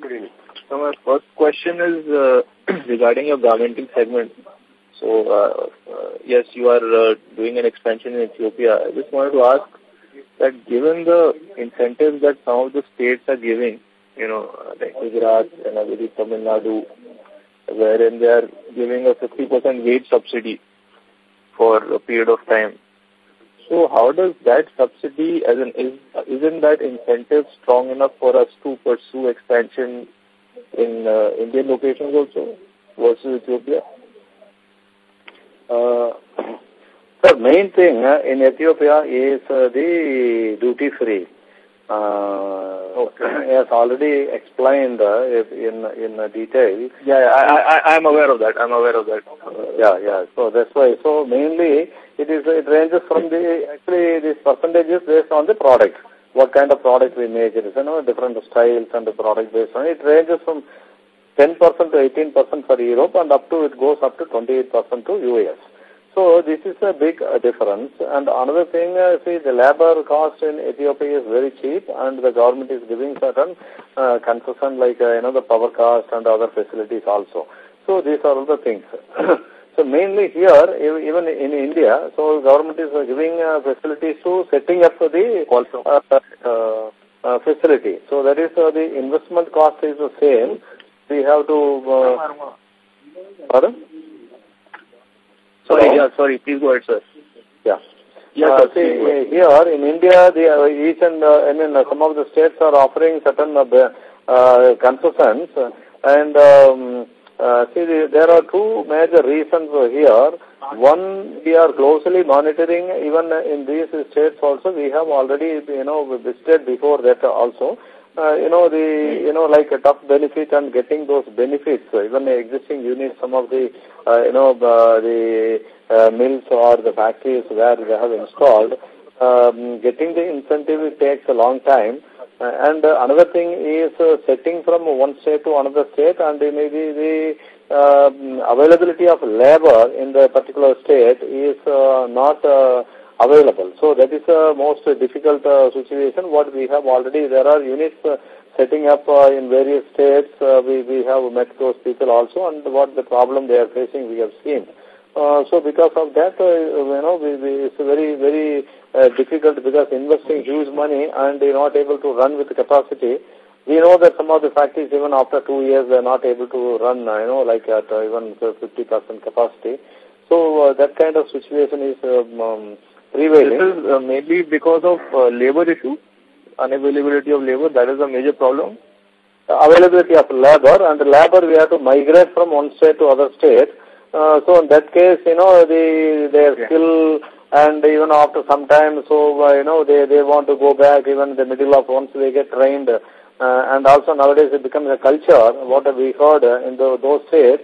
Good evening. So my first question is uh, regarding your garmenting segment. So, uh, uh, yes, you are uh, doing an expansion in Ethiopia. I just wanted to ask that given the incentives that some of the states are giving, you know, like Gujarat and I believe Tamil Nadu, wherein they are giving a 50% wage subsidy for a period of time. So how does that subsidy, as an, is, isn't that incentive strong enough for us to pursue expansion in uh, Indian locations also versus Ethiopia? Uh, the main thing uh, in Ethiopia is uh, the duty free. Uh, okay. has already explained uh, in in detail. Yeah, I, I I'm aware of that. I'm aware of that. Uh, yeah, yeah. So that's why. So mainly it is it ranges from the actually this percentage is based on the product. What kind of product we make? It is you know different styles and the product based on it ranges from 10% to 18% for Europe and up to it goes up to 28% to US. So this is a big uh, difference. And another thing, uh, see, the labor cost in Ethiopia is very cheap, and the government is giving certain uh, concession like uh, you know the power cost and other facilities also. So these are all the things. so mainly here, even in India, so government is giving uh, facilities to setting up the also uh, uh, uh, facility. So that is uh, the investment cost is the same. We have to. Uh, pardon? Sorry, yeah, sorry. Please go ahead, sir. Yeah. Yeah, uh, see, here in India, the, uh, each and uh, I mean, uh, some of the states are offering certain uh, uh, concessions, and um, uh, see, the, there are two major reasons here. One, we are closely monitoring, even in these states also, we have already, you know, visited before that also. Uh, you know, the, you know, like a TUF benefit and getting those benefits, uh, even existing units, some of the, uh, you know, uh, the uh, mills or the factories where they have installed, um, getting the incentive it takes a long time. Uh, and uh, another thing is uh, setting from one state to another state and maybe the uh, availability of labor in the particular state is uh, not uh, available. So that is the most difficult uh, situation. What we have already, there are units uh, setting up uh, in various states. We, we have met those people also and what the problem they are facing we have seen. So because of that, you know, we, we, it's very, very difficult because investing huge money and they're not able to run with capacity. We know that some of the factories, even after two years, they're not able to run, you know, like at even 50% capacity. So uh, that kind of situation is um, um, prevailing. This is uh, mainly because of uh, labor issue, unavailability of labor. That is a major problem. Availability of labor and the labor we have to migrate from one state to other state. Uh, so in that case, you know, the their Yeah. skill and even after some time, so uh, you know, they they want to go back even in the middle of once they get trained. Uh, and also nowadays it becomes a culture. What we heard uh, in the, those states,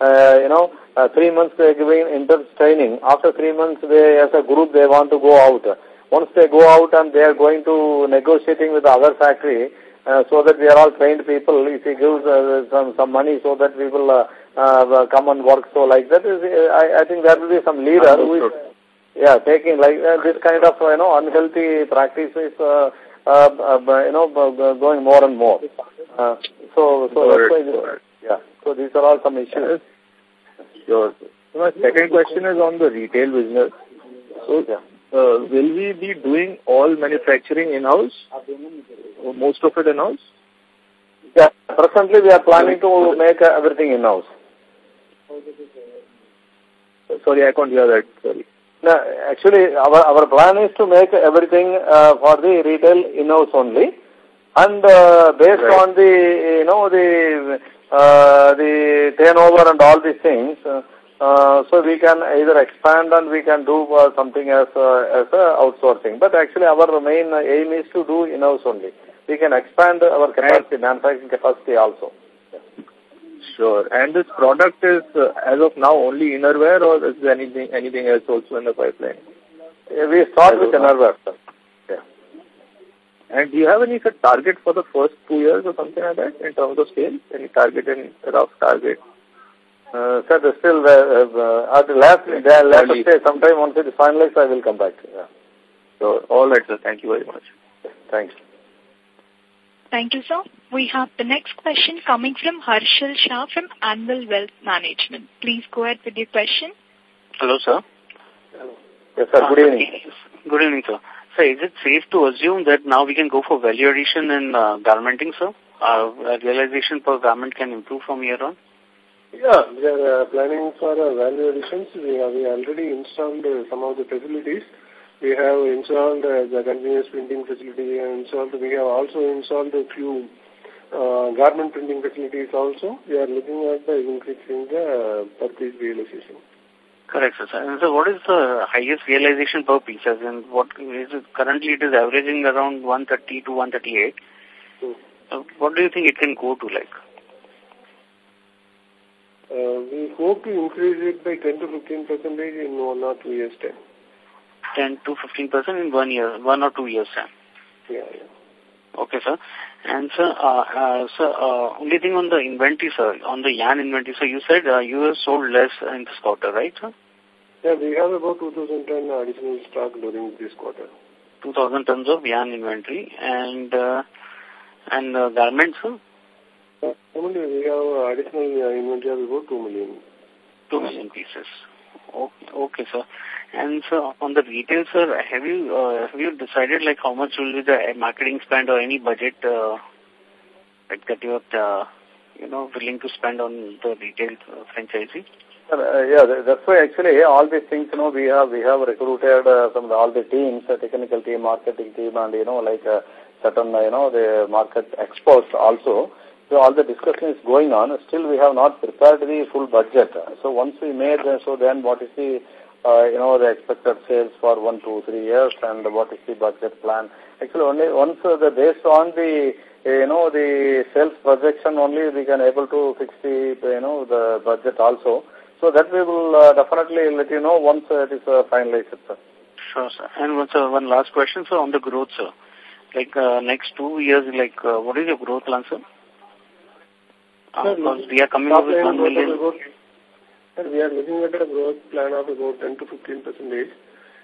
uh, you know, uh, three months they're giving intense training. After three months, they as a group they want to go out. Once they go out and they are going to negotiating with the other factory, uh, so that we are all trained people. If he gives uh, some some money so that we will uh, uh, come and work, so like that is, uh, I, I think there will be some leader who is, yeah, taking like uh, this kind of you know unhealthy practice is uh, uh, uh, you know uh, going more and more. Uh, so so that's why this, yeah. So these are all some issues. Sure. So my second question is on the retail business. So, Yeah. uh, will we be doing all manufacturing in-house? Most of it in-house? Yeah, presently we are planning to make uh, everything in-house. Sorry, I can't hear that. Sorry. No, actually, our, our plan is to make everything uh, for the retail in-house only. And uh, based Right. on the, you know, the, the turnover and all these things, uh, uh, so we can either expand and we can do uh, something as, uh, as uh, outsourcing. But actually our main aim is to do in-house only. We can expand our capacity, manufacturing capacity also. Sure. And this product is, uh, as of now, only innerwear or is there anything, anything else also in the pipeline? Uh, We start with another. sir. And do you have any sort of target for the first two years or something like that in terms of sales? Any target, any rough target? Uh, sir, the still, uh, uh, at the last, the last Early. stage, sometime once it is finalized, I will come back. Yeah. So, all right, sir. Thank you very much. Thanks. Thank you, sir. We have the next question coming from Harshal Shah from Anvil Wealth Management. Please go ahead with your question. Hello, sir. Hello. Yes, sir. Good evening. Good evening, sir. Sir, is it safe to assume that now we can go for value addition in uh, garmenting, sir? Uh, realization per garment can improve from here on? Yeah, we are uh, planning for uh, value additions. We have we already installed uh, some of the facilities. We have installed uh, the continuous printing facility and installed. We have also installed a few uh, garment printing facilities also. We are looking at the increasing the uh, realization. Correct, sir. And so what is the highest realization per piece? As in, what is it, currently it is averaging around 130 to 138. Hmm. Uh, what do you think it can go to like? Uh, we hope to increase it by 10 to 15 percentage in one or two years time. 10 to 15 percent in one year, one or two years time. Yeah, yeah. Okay, sir. And sir, uh, uh, sir, uh, only thing on the inventory, sir, on the yarn inventory, so you said uh, you have sold less in this quarter, right, sir? Yeah, we have about 2,000 ton additional stock during this quarter. 2,000 tons of yarn inventory and uh, and uh, garments, sir, Uh, we have additional uh, inventory of about 2 million. 2 million pieces. Okay, okay, sir. And sir, on the retail, sir, have you uh, have you decided like how much will be the uh, marketing spend or any budget uh, that you are uh, you know willing to spend on the retail uh, franchisee? Uh, yeah, that's why actually all these things, you know, we have we have recruited uh, the, all the teams, uh, technical team, marketing team, and you know, like uh, certain, uh, you know, the market experts also. So all the discussion is going on. Still, we have not prepared the full budget. So once we made, so then what is the, uh, you know, the expected sales for one, two, three years, and what is the budget plan? Actually, only once the based on the you know, the sales projection only we can able to fix the, you know, the budget also. So that we will uh, definitely let you know once uh, it is uh, finalized, sir. Sure, sir. And one, sir, one last question, sir, on the growth, sir. Like uh, next two years, like uh, what is your growth plan, sir? Uh, because we are coming up with one million. And we are looking at a growth plan of about 10 to 15 percentage.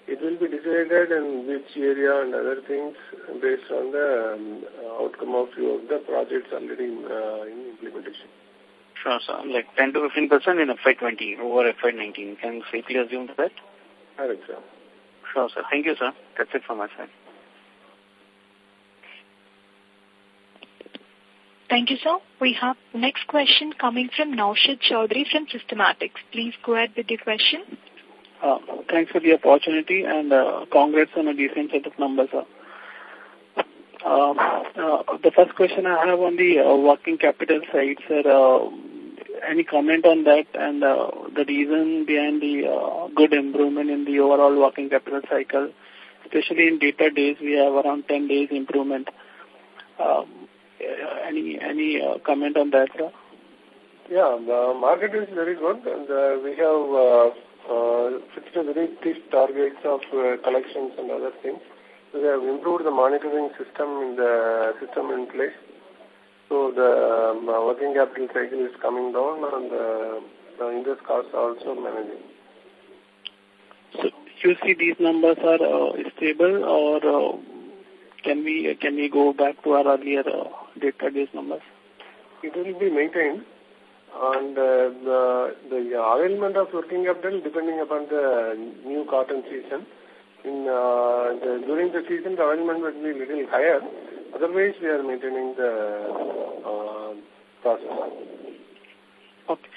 It will be decided in which area and other things based on the um, outcome of few of the projects already uh, in implementation. Sure, sir. Like 10 to 15 percent in FY20 over FY19. Can you safely assume that? Correct, sir. Sure, sir. Thank you, sir. That's it from my side. Thank you, sir. We have next question coming from Naushad Chaudhary from Systematix. Please go ahead with your question. Uh, thanks for the opportunity and uh, congrats on a decent set of numbers, sir. Uh, uh, the first question I have on the uh, working capital side, sir, uh, any comment on that and uh, the reason behind the uh, good improvement in the overall working capital cycle, especially in debtor days, we have around 10 days improvement. Um, any any uh, comment on that, sir? Yeah, the market is very good and uh, we have uh, uh, fixed a very strict targets of uh, collections and other things. We have improved the monitoring system in the system in place. So the um, working capital cycle is coming down and uh, the interest costs are also managing. So you see these numbers are uh, stable or uh, can we can we go back to our earlier uh, debtor days numbers? It will be maintained and uh, the, the availment of working capital depending upon the new cotton season. In uh, the, during the season, the availment will be little higher. Otherwise, we are maintaining the uh, process. Okay.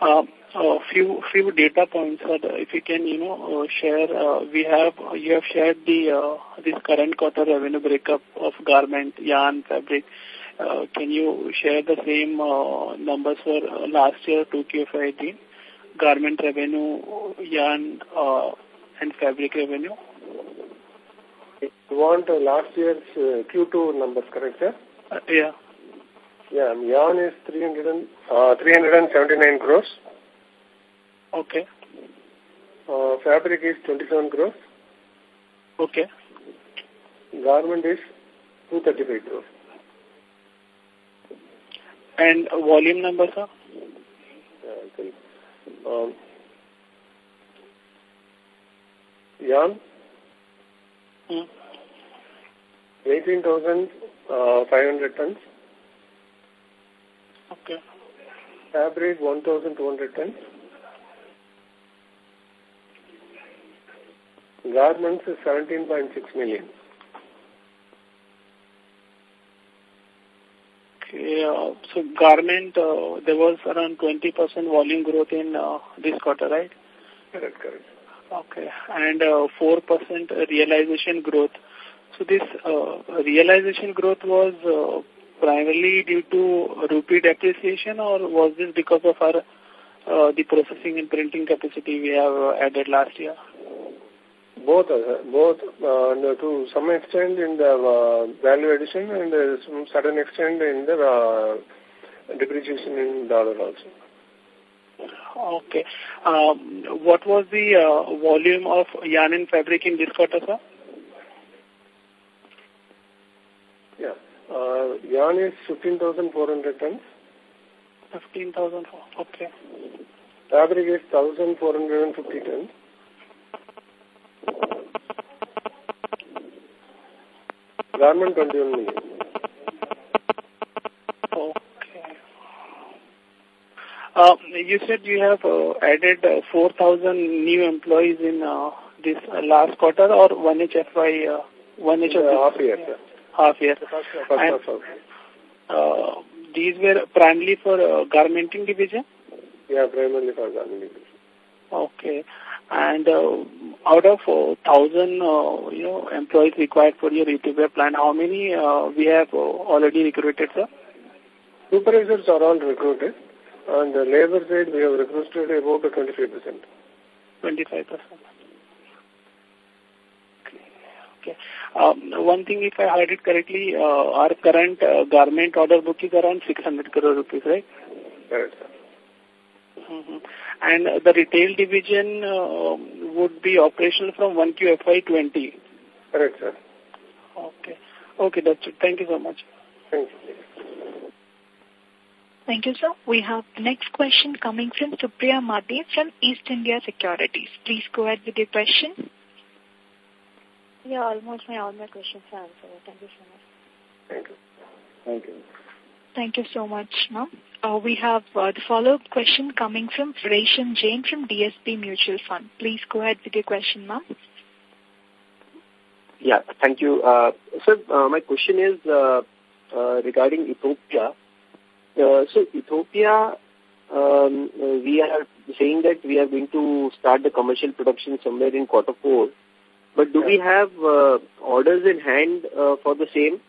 Uh, a few few data points. Uh, if you can, you know, uh, share. Uh, we have you have shared the uh, this current quarter revenue breakup of garment, yarn, fabric. Uh, can you share the same uh, numbers for uh, last year, 2Q18? Garment revenue, yarn, uh, and fabric revenue? You want uh, last year's uh, Q2 numbers, correct, sir? Uh, yeah. Yeah, yarn is 300 and, uh, 379 crores. Okay. Uh, fabric is 27 crores. Okay. Garment is 235 crores. And volume number, sir? Yeah, okay. Um, yarn, Hmm. 18,500 tons. Okay. Fabric, 1,200 tons. Garments is 17.6 million. Okay, uh, so garment, uh, there was around 20% volume growth in uh, this quarter, right? Correct, correct. Okay, and uh, 4% realization growth. So this uh, realization growth was uh, primarily due to rupee depreciation or was this because of our uh, the processing and printing capacity we have added last year? Both, uh, both uh, to some extent in the uh, value addition and uh, some certain extent in the uh, depreciation in dollar also. Okay. Um, what was the uh, volume of yarn and fabric in this quarter, sir? Yeah. Uh, yarn is 15,400 tons. 15,000. Okay. Fabric is 1,450 tons. Garment 21 million. Okay. Uh, you said you have uh, added uh, 4,000 new employees in uh, this uh, last quarter or 1HFY, uh, 1H of Uh, this half year, sir. half year. First, first And, of- uh, these were primarily for uh, garmenting division? Yeah, primarily for garment division. Okay. And uh, out of uh, 1,000 uh, you know, employees required for your repair plan, how many uh, we have uh, already recruited, sir? Supervisors are all recruited. On the labor side, we have recruited about 25%. 25%. Okay. Okay. Um, one thing, if I heard it correctly, uh, our current uh, garment order book is around 600 crore rupees, right? Correct, sir. Mm -hmm. And uh, the retail division uh, would be operational from 1Q FY20. Correct, sir. Okay. Okay, that's it. Thank you so much. Thank you. Thank you, sir. We have the next question coming from Supriya Madhe from East India Securities. Please go ahead with your question. Yeah, almost my all my questions are answered. Thank you so much. Thank you. Thank you. Thank you so much, ma'am. Uh, we have uh, the follow-up question coming from Resham Jain from DSP Mutual Fund. Please go ahead with your question, ma'am. Yeah, thank you. Uh, sir, uh, my question is uh, uh, regarding Ethiopia. Uh, so Ethiopia, um, uh, we are saying that we are going to start the commercial production somewhere in quarter four. But do we have uh, orders in hand uh, for the same?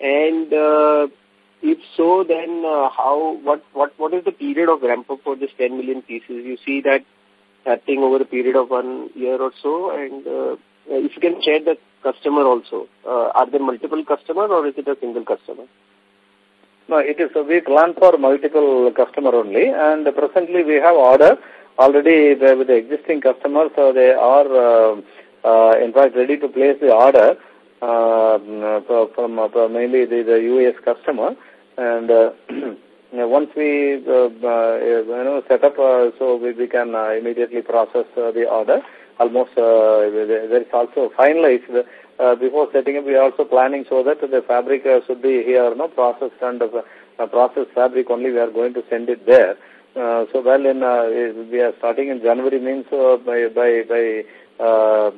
And uh, if so, then uh, how? What what what is the period of ramp up for this 10 million pieces? You see that happening over a period of one year or so, and uh, if you can share the customer also, uh, are there multiple customers or is it a single customer? No, it is we plan for multiple customer only, and presently we have order already with the existing customers, so they are uh, uh, in fact ready to place the order uh, from uh, mainly the, the US customer, and uh, once we uh, uh, you know set up, uh, so we, we can uh, immediately process uh, the order. Almost uh, there is also finalized uh, before setting up. We are also planning so that the fabric uh, should be here, no processed and uh, processed fabric only. We are going to send it there. Uh, so well, in uh, we are starting in January means uh, by by by. Uh,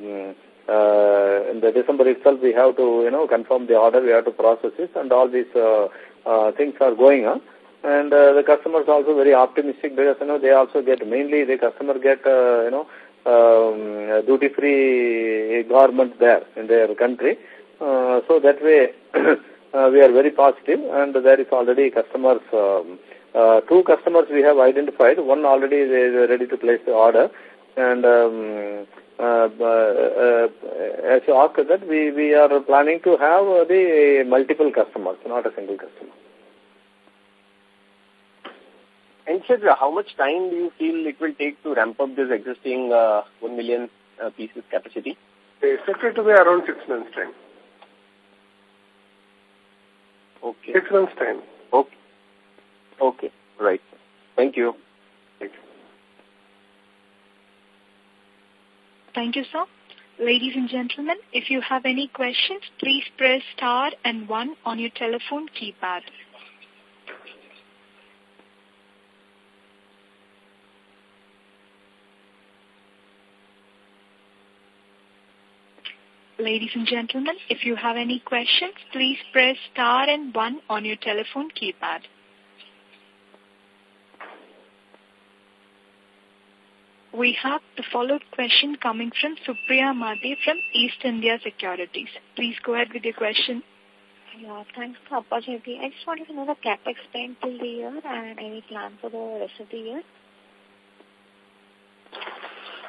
uh, in the December itself, we have to, you know, confirm the order, we have to process it, and all these uh, uh, things are going on. And uh, the customers also very optimistic because, you know, they also get, mainly the customer get, uh, you know, um, duty-free garment there in their country. Uh, so that way, uh, we are very positive, and there is already customers, um, uh, two customers we have identified. One already are ready to place the order, and um, uh, uh, as you asked that, we, we are planning to have uh, the multiple customers, not a single customer. And sir, how much time do you feel it will take to ramp up this existing uh, 1 million uh, pieces capacity? Expected to be around six months time. Okay. Six months time. Okay. Okay. Right. Thank you. Thank you. Thank you, sir. Ladies and gentlemen, if you have any questions, please press star and one on your telephone keypad. Ladies and gentlemen, if you have any questions, please press star and one on your telephone keypad. We have the followed question coming from Supriya Madhe from East India Securities. Please go ahead with your question. Yeah, thanks for the opportunity. I just wanted to know the capex spend till the year and any plan for the rest of the year.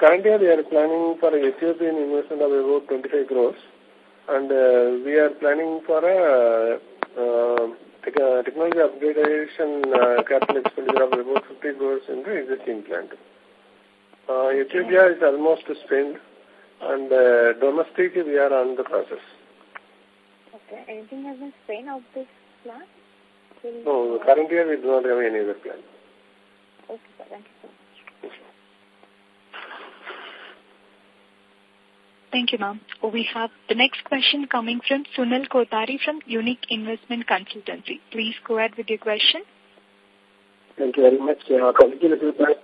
Currently, we are planning for a Ethiopian investment of about 25 crores, and uh, we are planning for a uh, tech technology upgradation uh, capital expenditure of about 50 crores in the existing plant. Uh, Ethiopia is almost spent, and uh, domestic we are on the process. Okay. Anything has been spent of this plan? Till No, currently we do not have any other plan. Okay, sir. Thank you so much. Thank you, ma'am. We have the next question coming from Sunil Kothari from Unique Investment Consultancy. Please go ahead with your question. Thank you very much. Uh, congratulations, sir.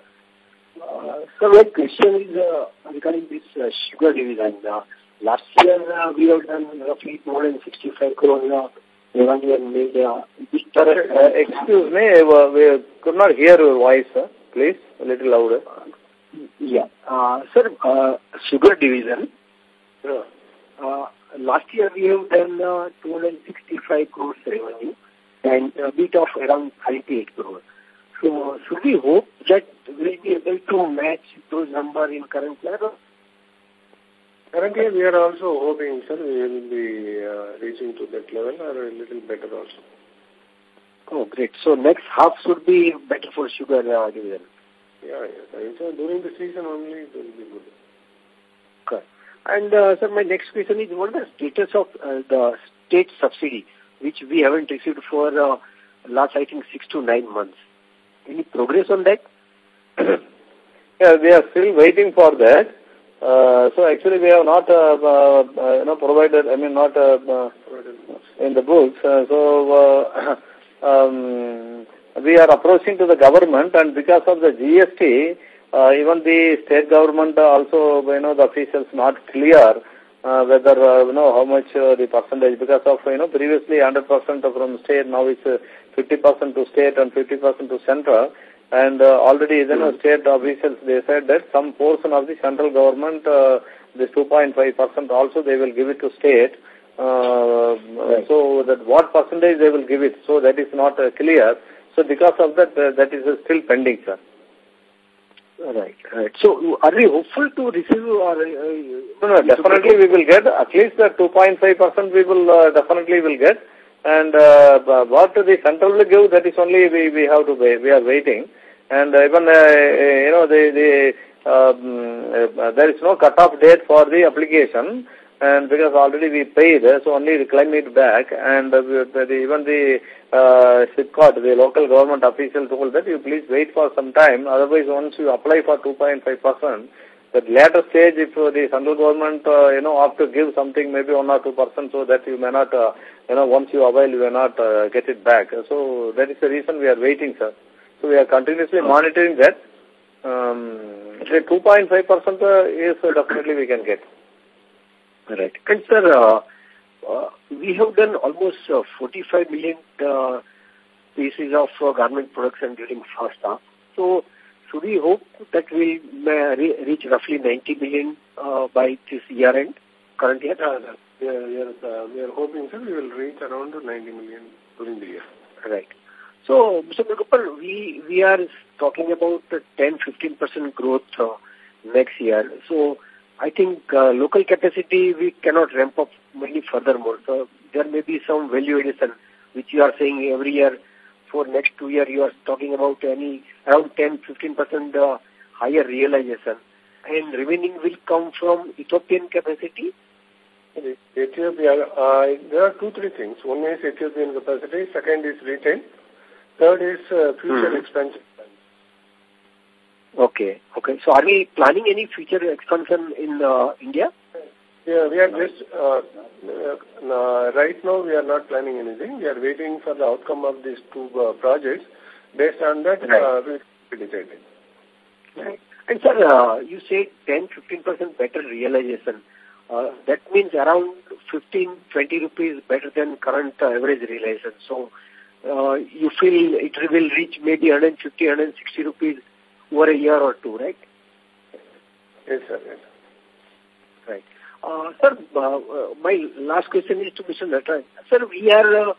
Uh, so my question is uh, regarding this uh, sugar division. Uh, last year uh, we have done roughly more than 65 crore uh, revenue and made uh, this Sir, uh, excuse me, uh, we could not hear your voice, sir. Please, a little louder. Yeah. Uh, sir, uh, sugar division. Uh, last year we have done uh, 265 crores revenue and a bit of around 38 crores. So should we hope that we'll be able to match those numbers in current year? Currently, we are also hoping, sir, we will be uh, reaching to that level or a little better also. Oh, great. So next half should be better for sugar uh, division. Yeah, yeah. So during the season only, it will be good. And, uh, sir, my next question is, what is the status of uh, the state subsidy, which we haven't received for uh, last, I think, six to nine months? Any progress on that? yeah, we are still waiting for that. Uh, so actually we have not, uh, uh, uh you know, provided, I mean, not uh, uh, in the books. Uh, so uh, um, we are approaching to the government and because of the GST, uh, even the state government also, you know, the officials not clear uh, whether, uh, you know, how much uh, the percentage, because of, you know, previously 100% from state, now it's uh, 50% to state and 50% to central. And uh, already, you know, state officials, they said that some portion of the central government, uh, this 2.5% also they will give it to state. Uh, right. So that what percentage they will give it, so that is not uh, clear. So because of that, uh, that is uh, still pending, sir. Right, right. So are we hopeful to receive or... Uh, no, no, definitely we will get, at least the 2.5% we will uh, definitely will get. And uh, what the central will give, that is only we, we have to wait, we are waiting. And even, uh, you know, the, the, um, uh, there is no cut-off date for the application. And because already we paid, so only claim it back. And uh, the, even the uh, SIPCOT, the local government official told that you please wait for some time. Otherwise, once you apply for 2.5%, that later stage, if uh, the central government, uh, you know, have to give something, maybe 1 or 2%, so that you may not, uh, you know, once you avail, you may not uh, get it back. So that is the reason we are waiting, sir. So we are continuously monitoring that. Um, the 2.5% uh, is uh, definitely we can get. Right. And sir, uh, uh, we have done almost uh, 45 million uh, pieces of uh, garment production during first half. So should we hope that we may re reach roughly 90 million uh, by this year end, current year? Uh, we, are, we, are, uh, we are hoping that we will reach around 90 million during the year. Right. So, Mr. Murugapal, we, we are talking about 10-15% growth uh, next year. So, I think uh, local capacity we cannot ramp up many furthermore. So, there may be some value addition, which you are saying every year for next two year you are talking about any around 10-15% uh, higher realization. And remaining will come from Ethiopian capacity? Ethiopia, uh, there are two, three things. One is Ethiopian capacity, second is retail, Third is uh, future hmm. expansion. Okay, okay. So are we planning any future expansion in uh, India? Yeah, we are just, uh, uh, right now we are not planning anything. We are waiting for the outcome of these two uh, projects. Based on that, right. uh, we will decide. Right. And sir, uh, you said 10-15% better realization. Uh, that means around 15, 20 rupees better than current uh, average realization. So uh, you feel it will reach maybe 150, 160 rupees over a year or two, right? Yes, sir. Yes. Right. Uh, sir, uh, uh, my last question is to Mr. Nataraj. Sir, we are, uh,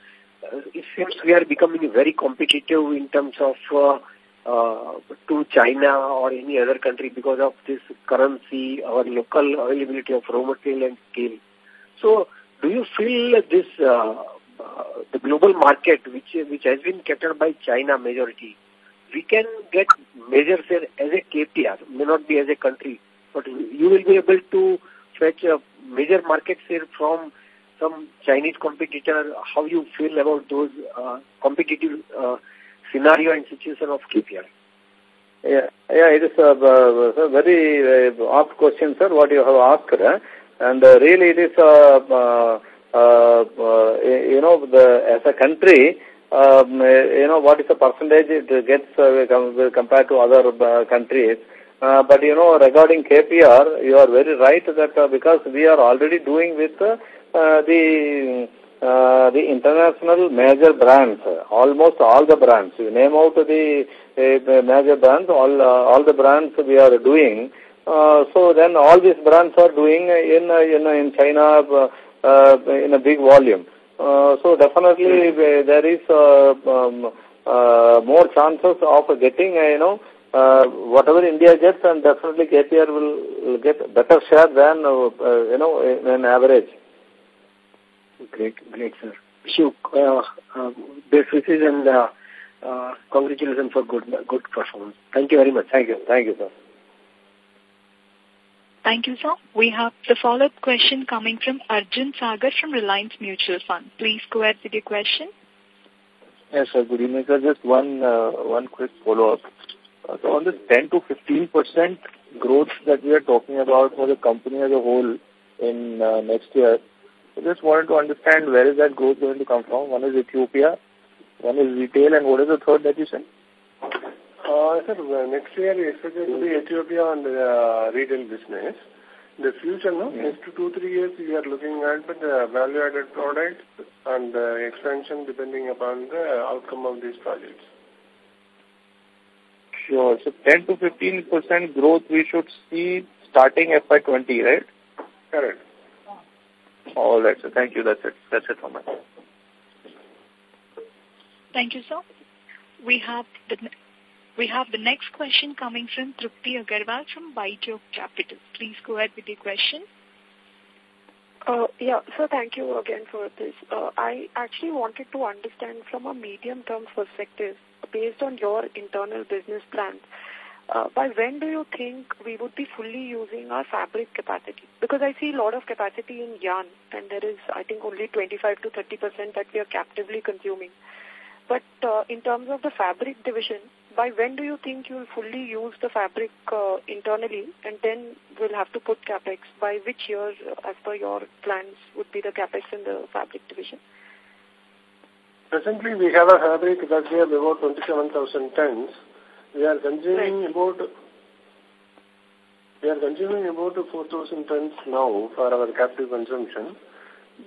it seems we are becoming very competitive in terms of uh, uh, to China or any other country because of this currency, our local availability of raw material and scale. So, do you feel this uh, uh, the global market, which which has been catered by China majority, we can get major share as a KPR, may not be as a country, but you will be able to fetch a major market share from some Chinese competitor. How you feel about those uh, competitive uh, scenario and situation of KPR? Yeah, yeah, it is a, a very uh, apt question, sir, what you have asked. Eh? And uh, really it is uh, uh, uh, you know, the, as a country, um, you know, what is the percentage it gets uh, compared to other uh, countries. Uh, but, you know, regarding KPR, you are very right that uh, because we are already doing with uh, the uh, the international major brands, almost all the brands. You name out the uh, major brands, all uh, all the brands we are doing. Uh, so then all these brands are doing in in in China, uh, uh, in a big volume. Uh, so definitely there is uh, um, uh, more chances of getting, uh, you know, uh, whatever India gets, and definitely KPR will, get better share than, uh, uh, you know, in average. Great, great, sir. You uh, uh, best wishes and uh, uh, congratulations for good good performance. Thank you very much. Thank you. Thank you, sir. Thank you, sir. We have the follow-up question coming from Arjun Sagar from Reliance Mutual Fund. Please go ahead with your question. Yes, sir. Good evening, sir. Just one uh, one quick follow-up. Uh, so on this 10 to 15 percent growth that we are talking about for the company as a whole in uh, next year, I just wanted to understand where is that growth going to come from. One is Ethiopia, one is retail, and what is the third that you said? Uh, sir, uh, next year we expect to be Ethiopia and uh, retail business. The future, no, Yeah. next two, three years, we are looking at the value-added products and uh, expansion depending upon the outcome of these projects. Sure. So 10 to 15 percent growth we should see starting FY20, right? Correct. All right, sir. Thank you. That's it. That's it from my. Thank you, sir. We have the we have the next question coming from Trupti Agarwal from White Oak Capital. Please go ahead with your question. Uh, yeah, so thank you again for this. Uh, I actually wanted to understand from a medium-term perspective, based on your internal business plans, uh, by when do you think we would be fully using our fabric capacity? Because I see a lot of capacity in yarn, and there is, I think, only 25 to 30 percent that we are captively consuming. But uh, in terms of the fabric division, by when do you think you will fully use the fabric uh, internally and then we'll have to put capex? By which year, uh, as per your plans, would be the capex in the fabric division? Presently, we have a fabric capacity of about 27,000 tons. We are consuming about we are consuming about 4,000 tons now for our captive consumption.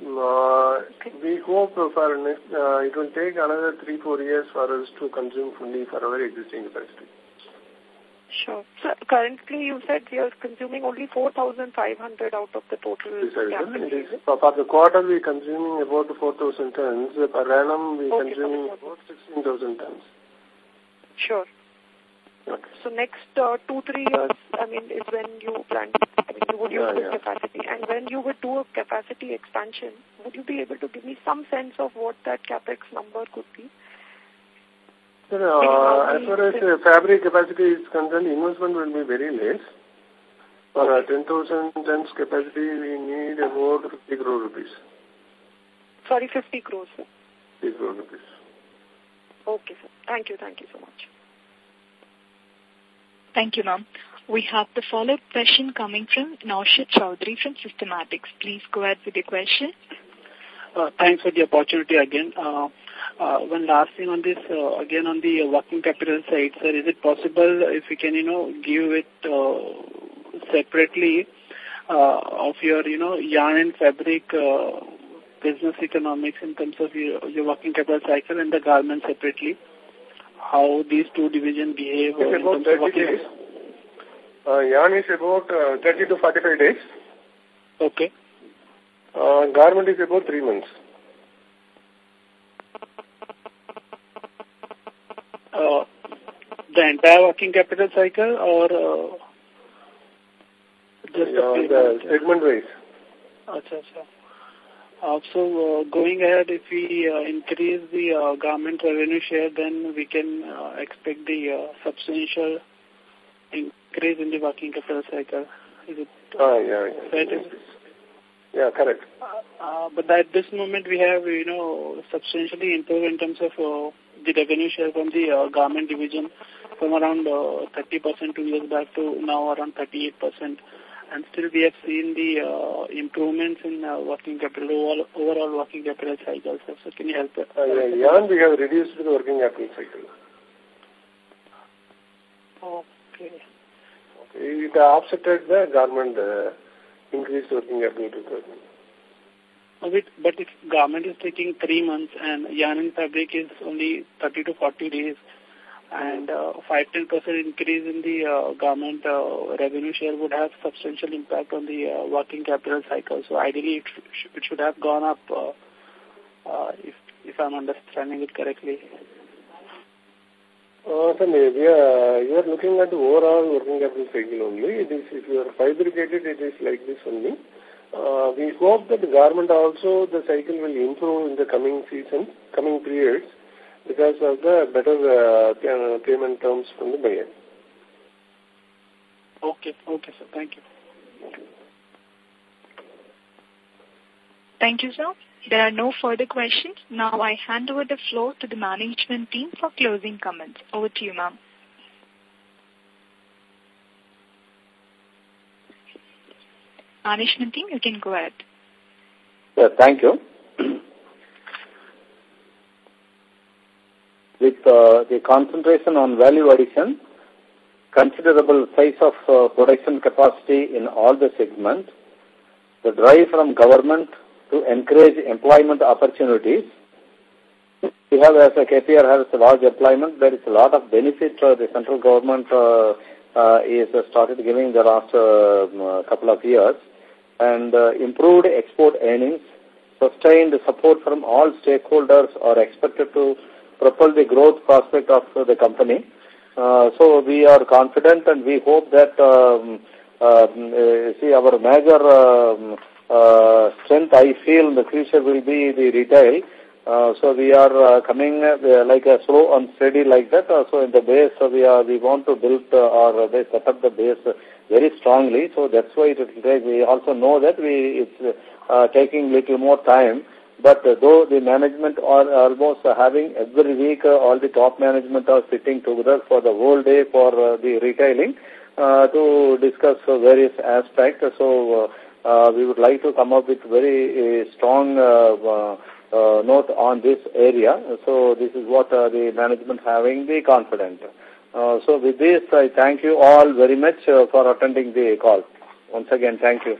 Uh, we hope for next, uh, it will take another three, four years for us to consume fully for our existing capacity. Sure. So currently you said we are consuming only 4,500 out of the total capacity. For, for the quarter, we are consuming about 4,000 tons. Per annum, we are Okay, consuming about 16,000 tons. Sure. So next uh, two, three years, I mean, is when you plan, I mean, you would use Yeah, this yeah. capacity. And when you would do a capacity expansion, would you be able to give me some sense of what that capex number could be? Sir, uh, as far as uh, fabric capacity is concerned, investment will be very less. For uh, 10,000 tons capacity, we need about 50 crore rupees. Sorry, 50 crores, sir. 50 crore rupees. Okay, sir. Thank you. Thank you so much. Thank you, ma'am. We have the follow-up question coming from Naushad Chaudhary from Systematix. Please go ahead with your question. Uh, Thanks for the opportunity again. Uh, uh, One last thing on this, uh, again, on the working capital side, sir, is it possible if we can, you know, give it uh, separately uh, of your, you know, yarn and fabric uh, business economics in terms of your your working capital cycle and the garment separately? How these two divisions behave It's in about terms of 30 working days. Uh, yarn is about uh, 30 to 45 days. Okay. Uh, garment is about 3 months. Uh, the entire working capital cycle or uh, just Yeah, the the segment wise. Acha. Uh, so uh, going ahead, if we uh, increase the uh, garment revenue share, then we can uh, expect the uh, substantial increase in the working capital cycle. Is it Ah, yeah, yeah. fair to Yeah, correct. uh, but at this moment, we have, you know, substantially improved in terms of uh, the revenue share from the uh, garment division from around uh, 30% two years back to now around 38%. And still we have seen the uh, improvements in uh, working capital, overall, overall working capital cycle. So, so can you help? us? Uh, yeah, yarn we have reduced the working capital cycle. Okay. okay. It offsetted the garment uh, increased working capital requirement. Uh, with- But if garment is taking three months and yarn and fabric is only 30 to 40 days, and uh, 5-10% increase in the uh, garment uh, revenue share would have substantial impact on the uh, working capital cycle. So ideally, it, sh it should have gone up uh, uh, if, if I'm understanding it correctly. Uh, so maybe uh, you are looking at the overall working capital cycle only. It is, if you are fabricated, it is like this only. Uh, we hope that the government also, the cycle will improve in the coming season, coming periods, because of the better uh, payment terms from the buyer. Okay, okay, sir. Thank you. Thank you, sir. There are no further questions. Now I hand over the floor to the management team for closing comments. Over to you, ma'am. Management team, you can go ahead. Yeah, thank you. With uh, the concentration on value addition, considerable size of uh, production capacity in all the segments, the drive from government to encourage employment opportunities. We have, as a KPR has a large employment, there is a lot of benefit uh, the central government uh, uh, is uh, started giving the last uh, couple of years and uh, improved export earnings, sustained support from all stakeholders are expected to propel the growth prospect of uh, the company. Uh, so we are confident and we hope that um, uh, see our major um, uh, strength I feel in the future will be the retail. Uh, so we are uh, coming uh, like a slow and steady like that. Uh, so in the base, uh, we are we want to build uh, or they set up the base very strongly. So that's why it will take. We also know that we it's uh, taking little more time. But uh, though the management are almost having every week, uh, all the top management are sitting together for the whole day for uh, the retailing uh, to discuss uh, various aspects. So uh, we would like to come up with very strong note on this area. So this is what the management having the confidence. So with this, I thank you all very much for attending the call. Once again, thank you.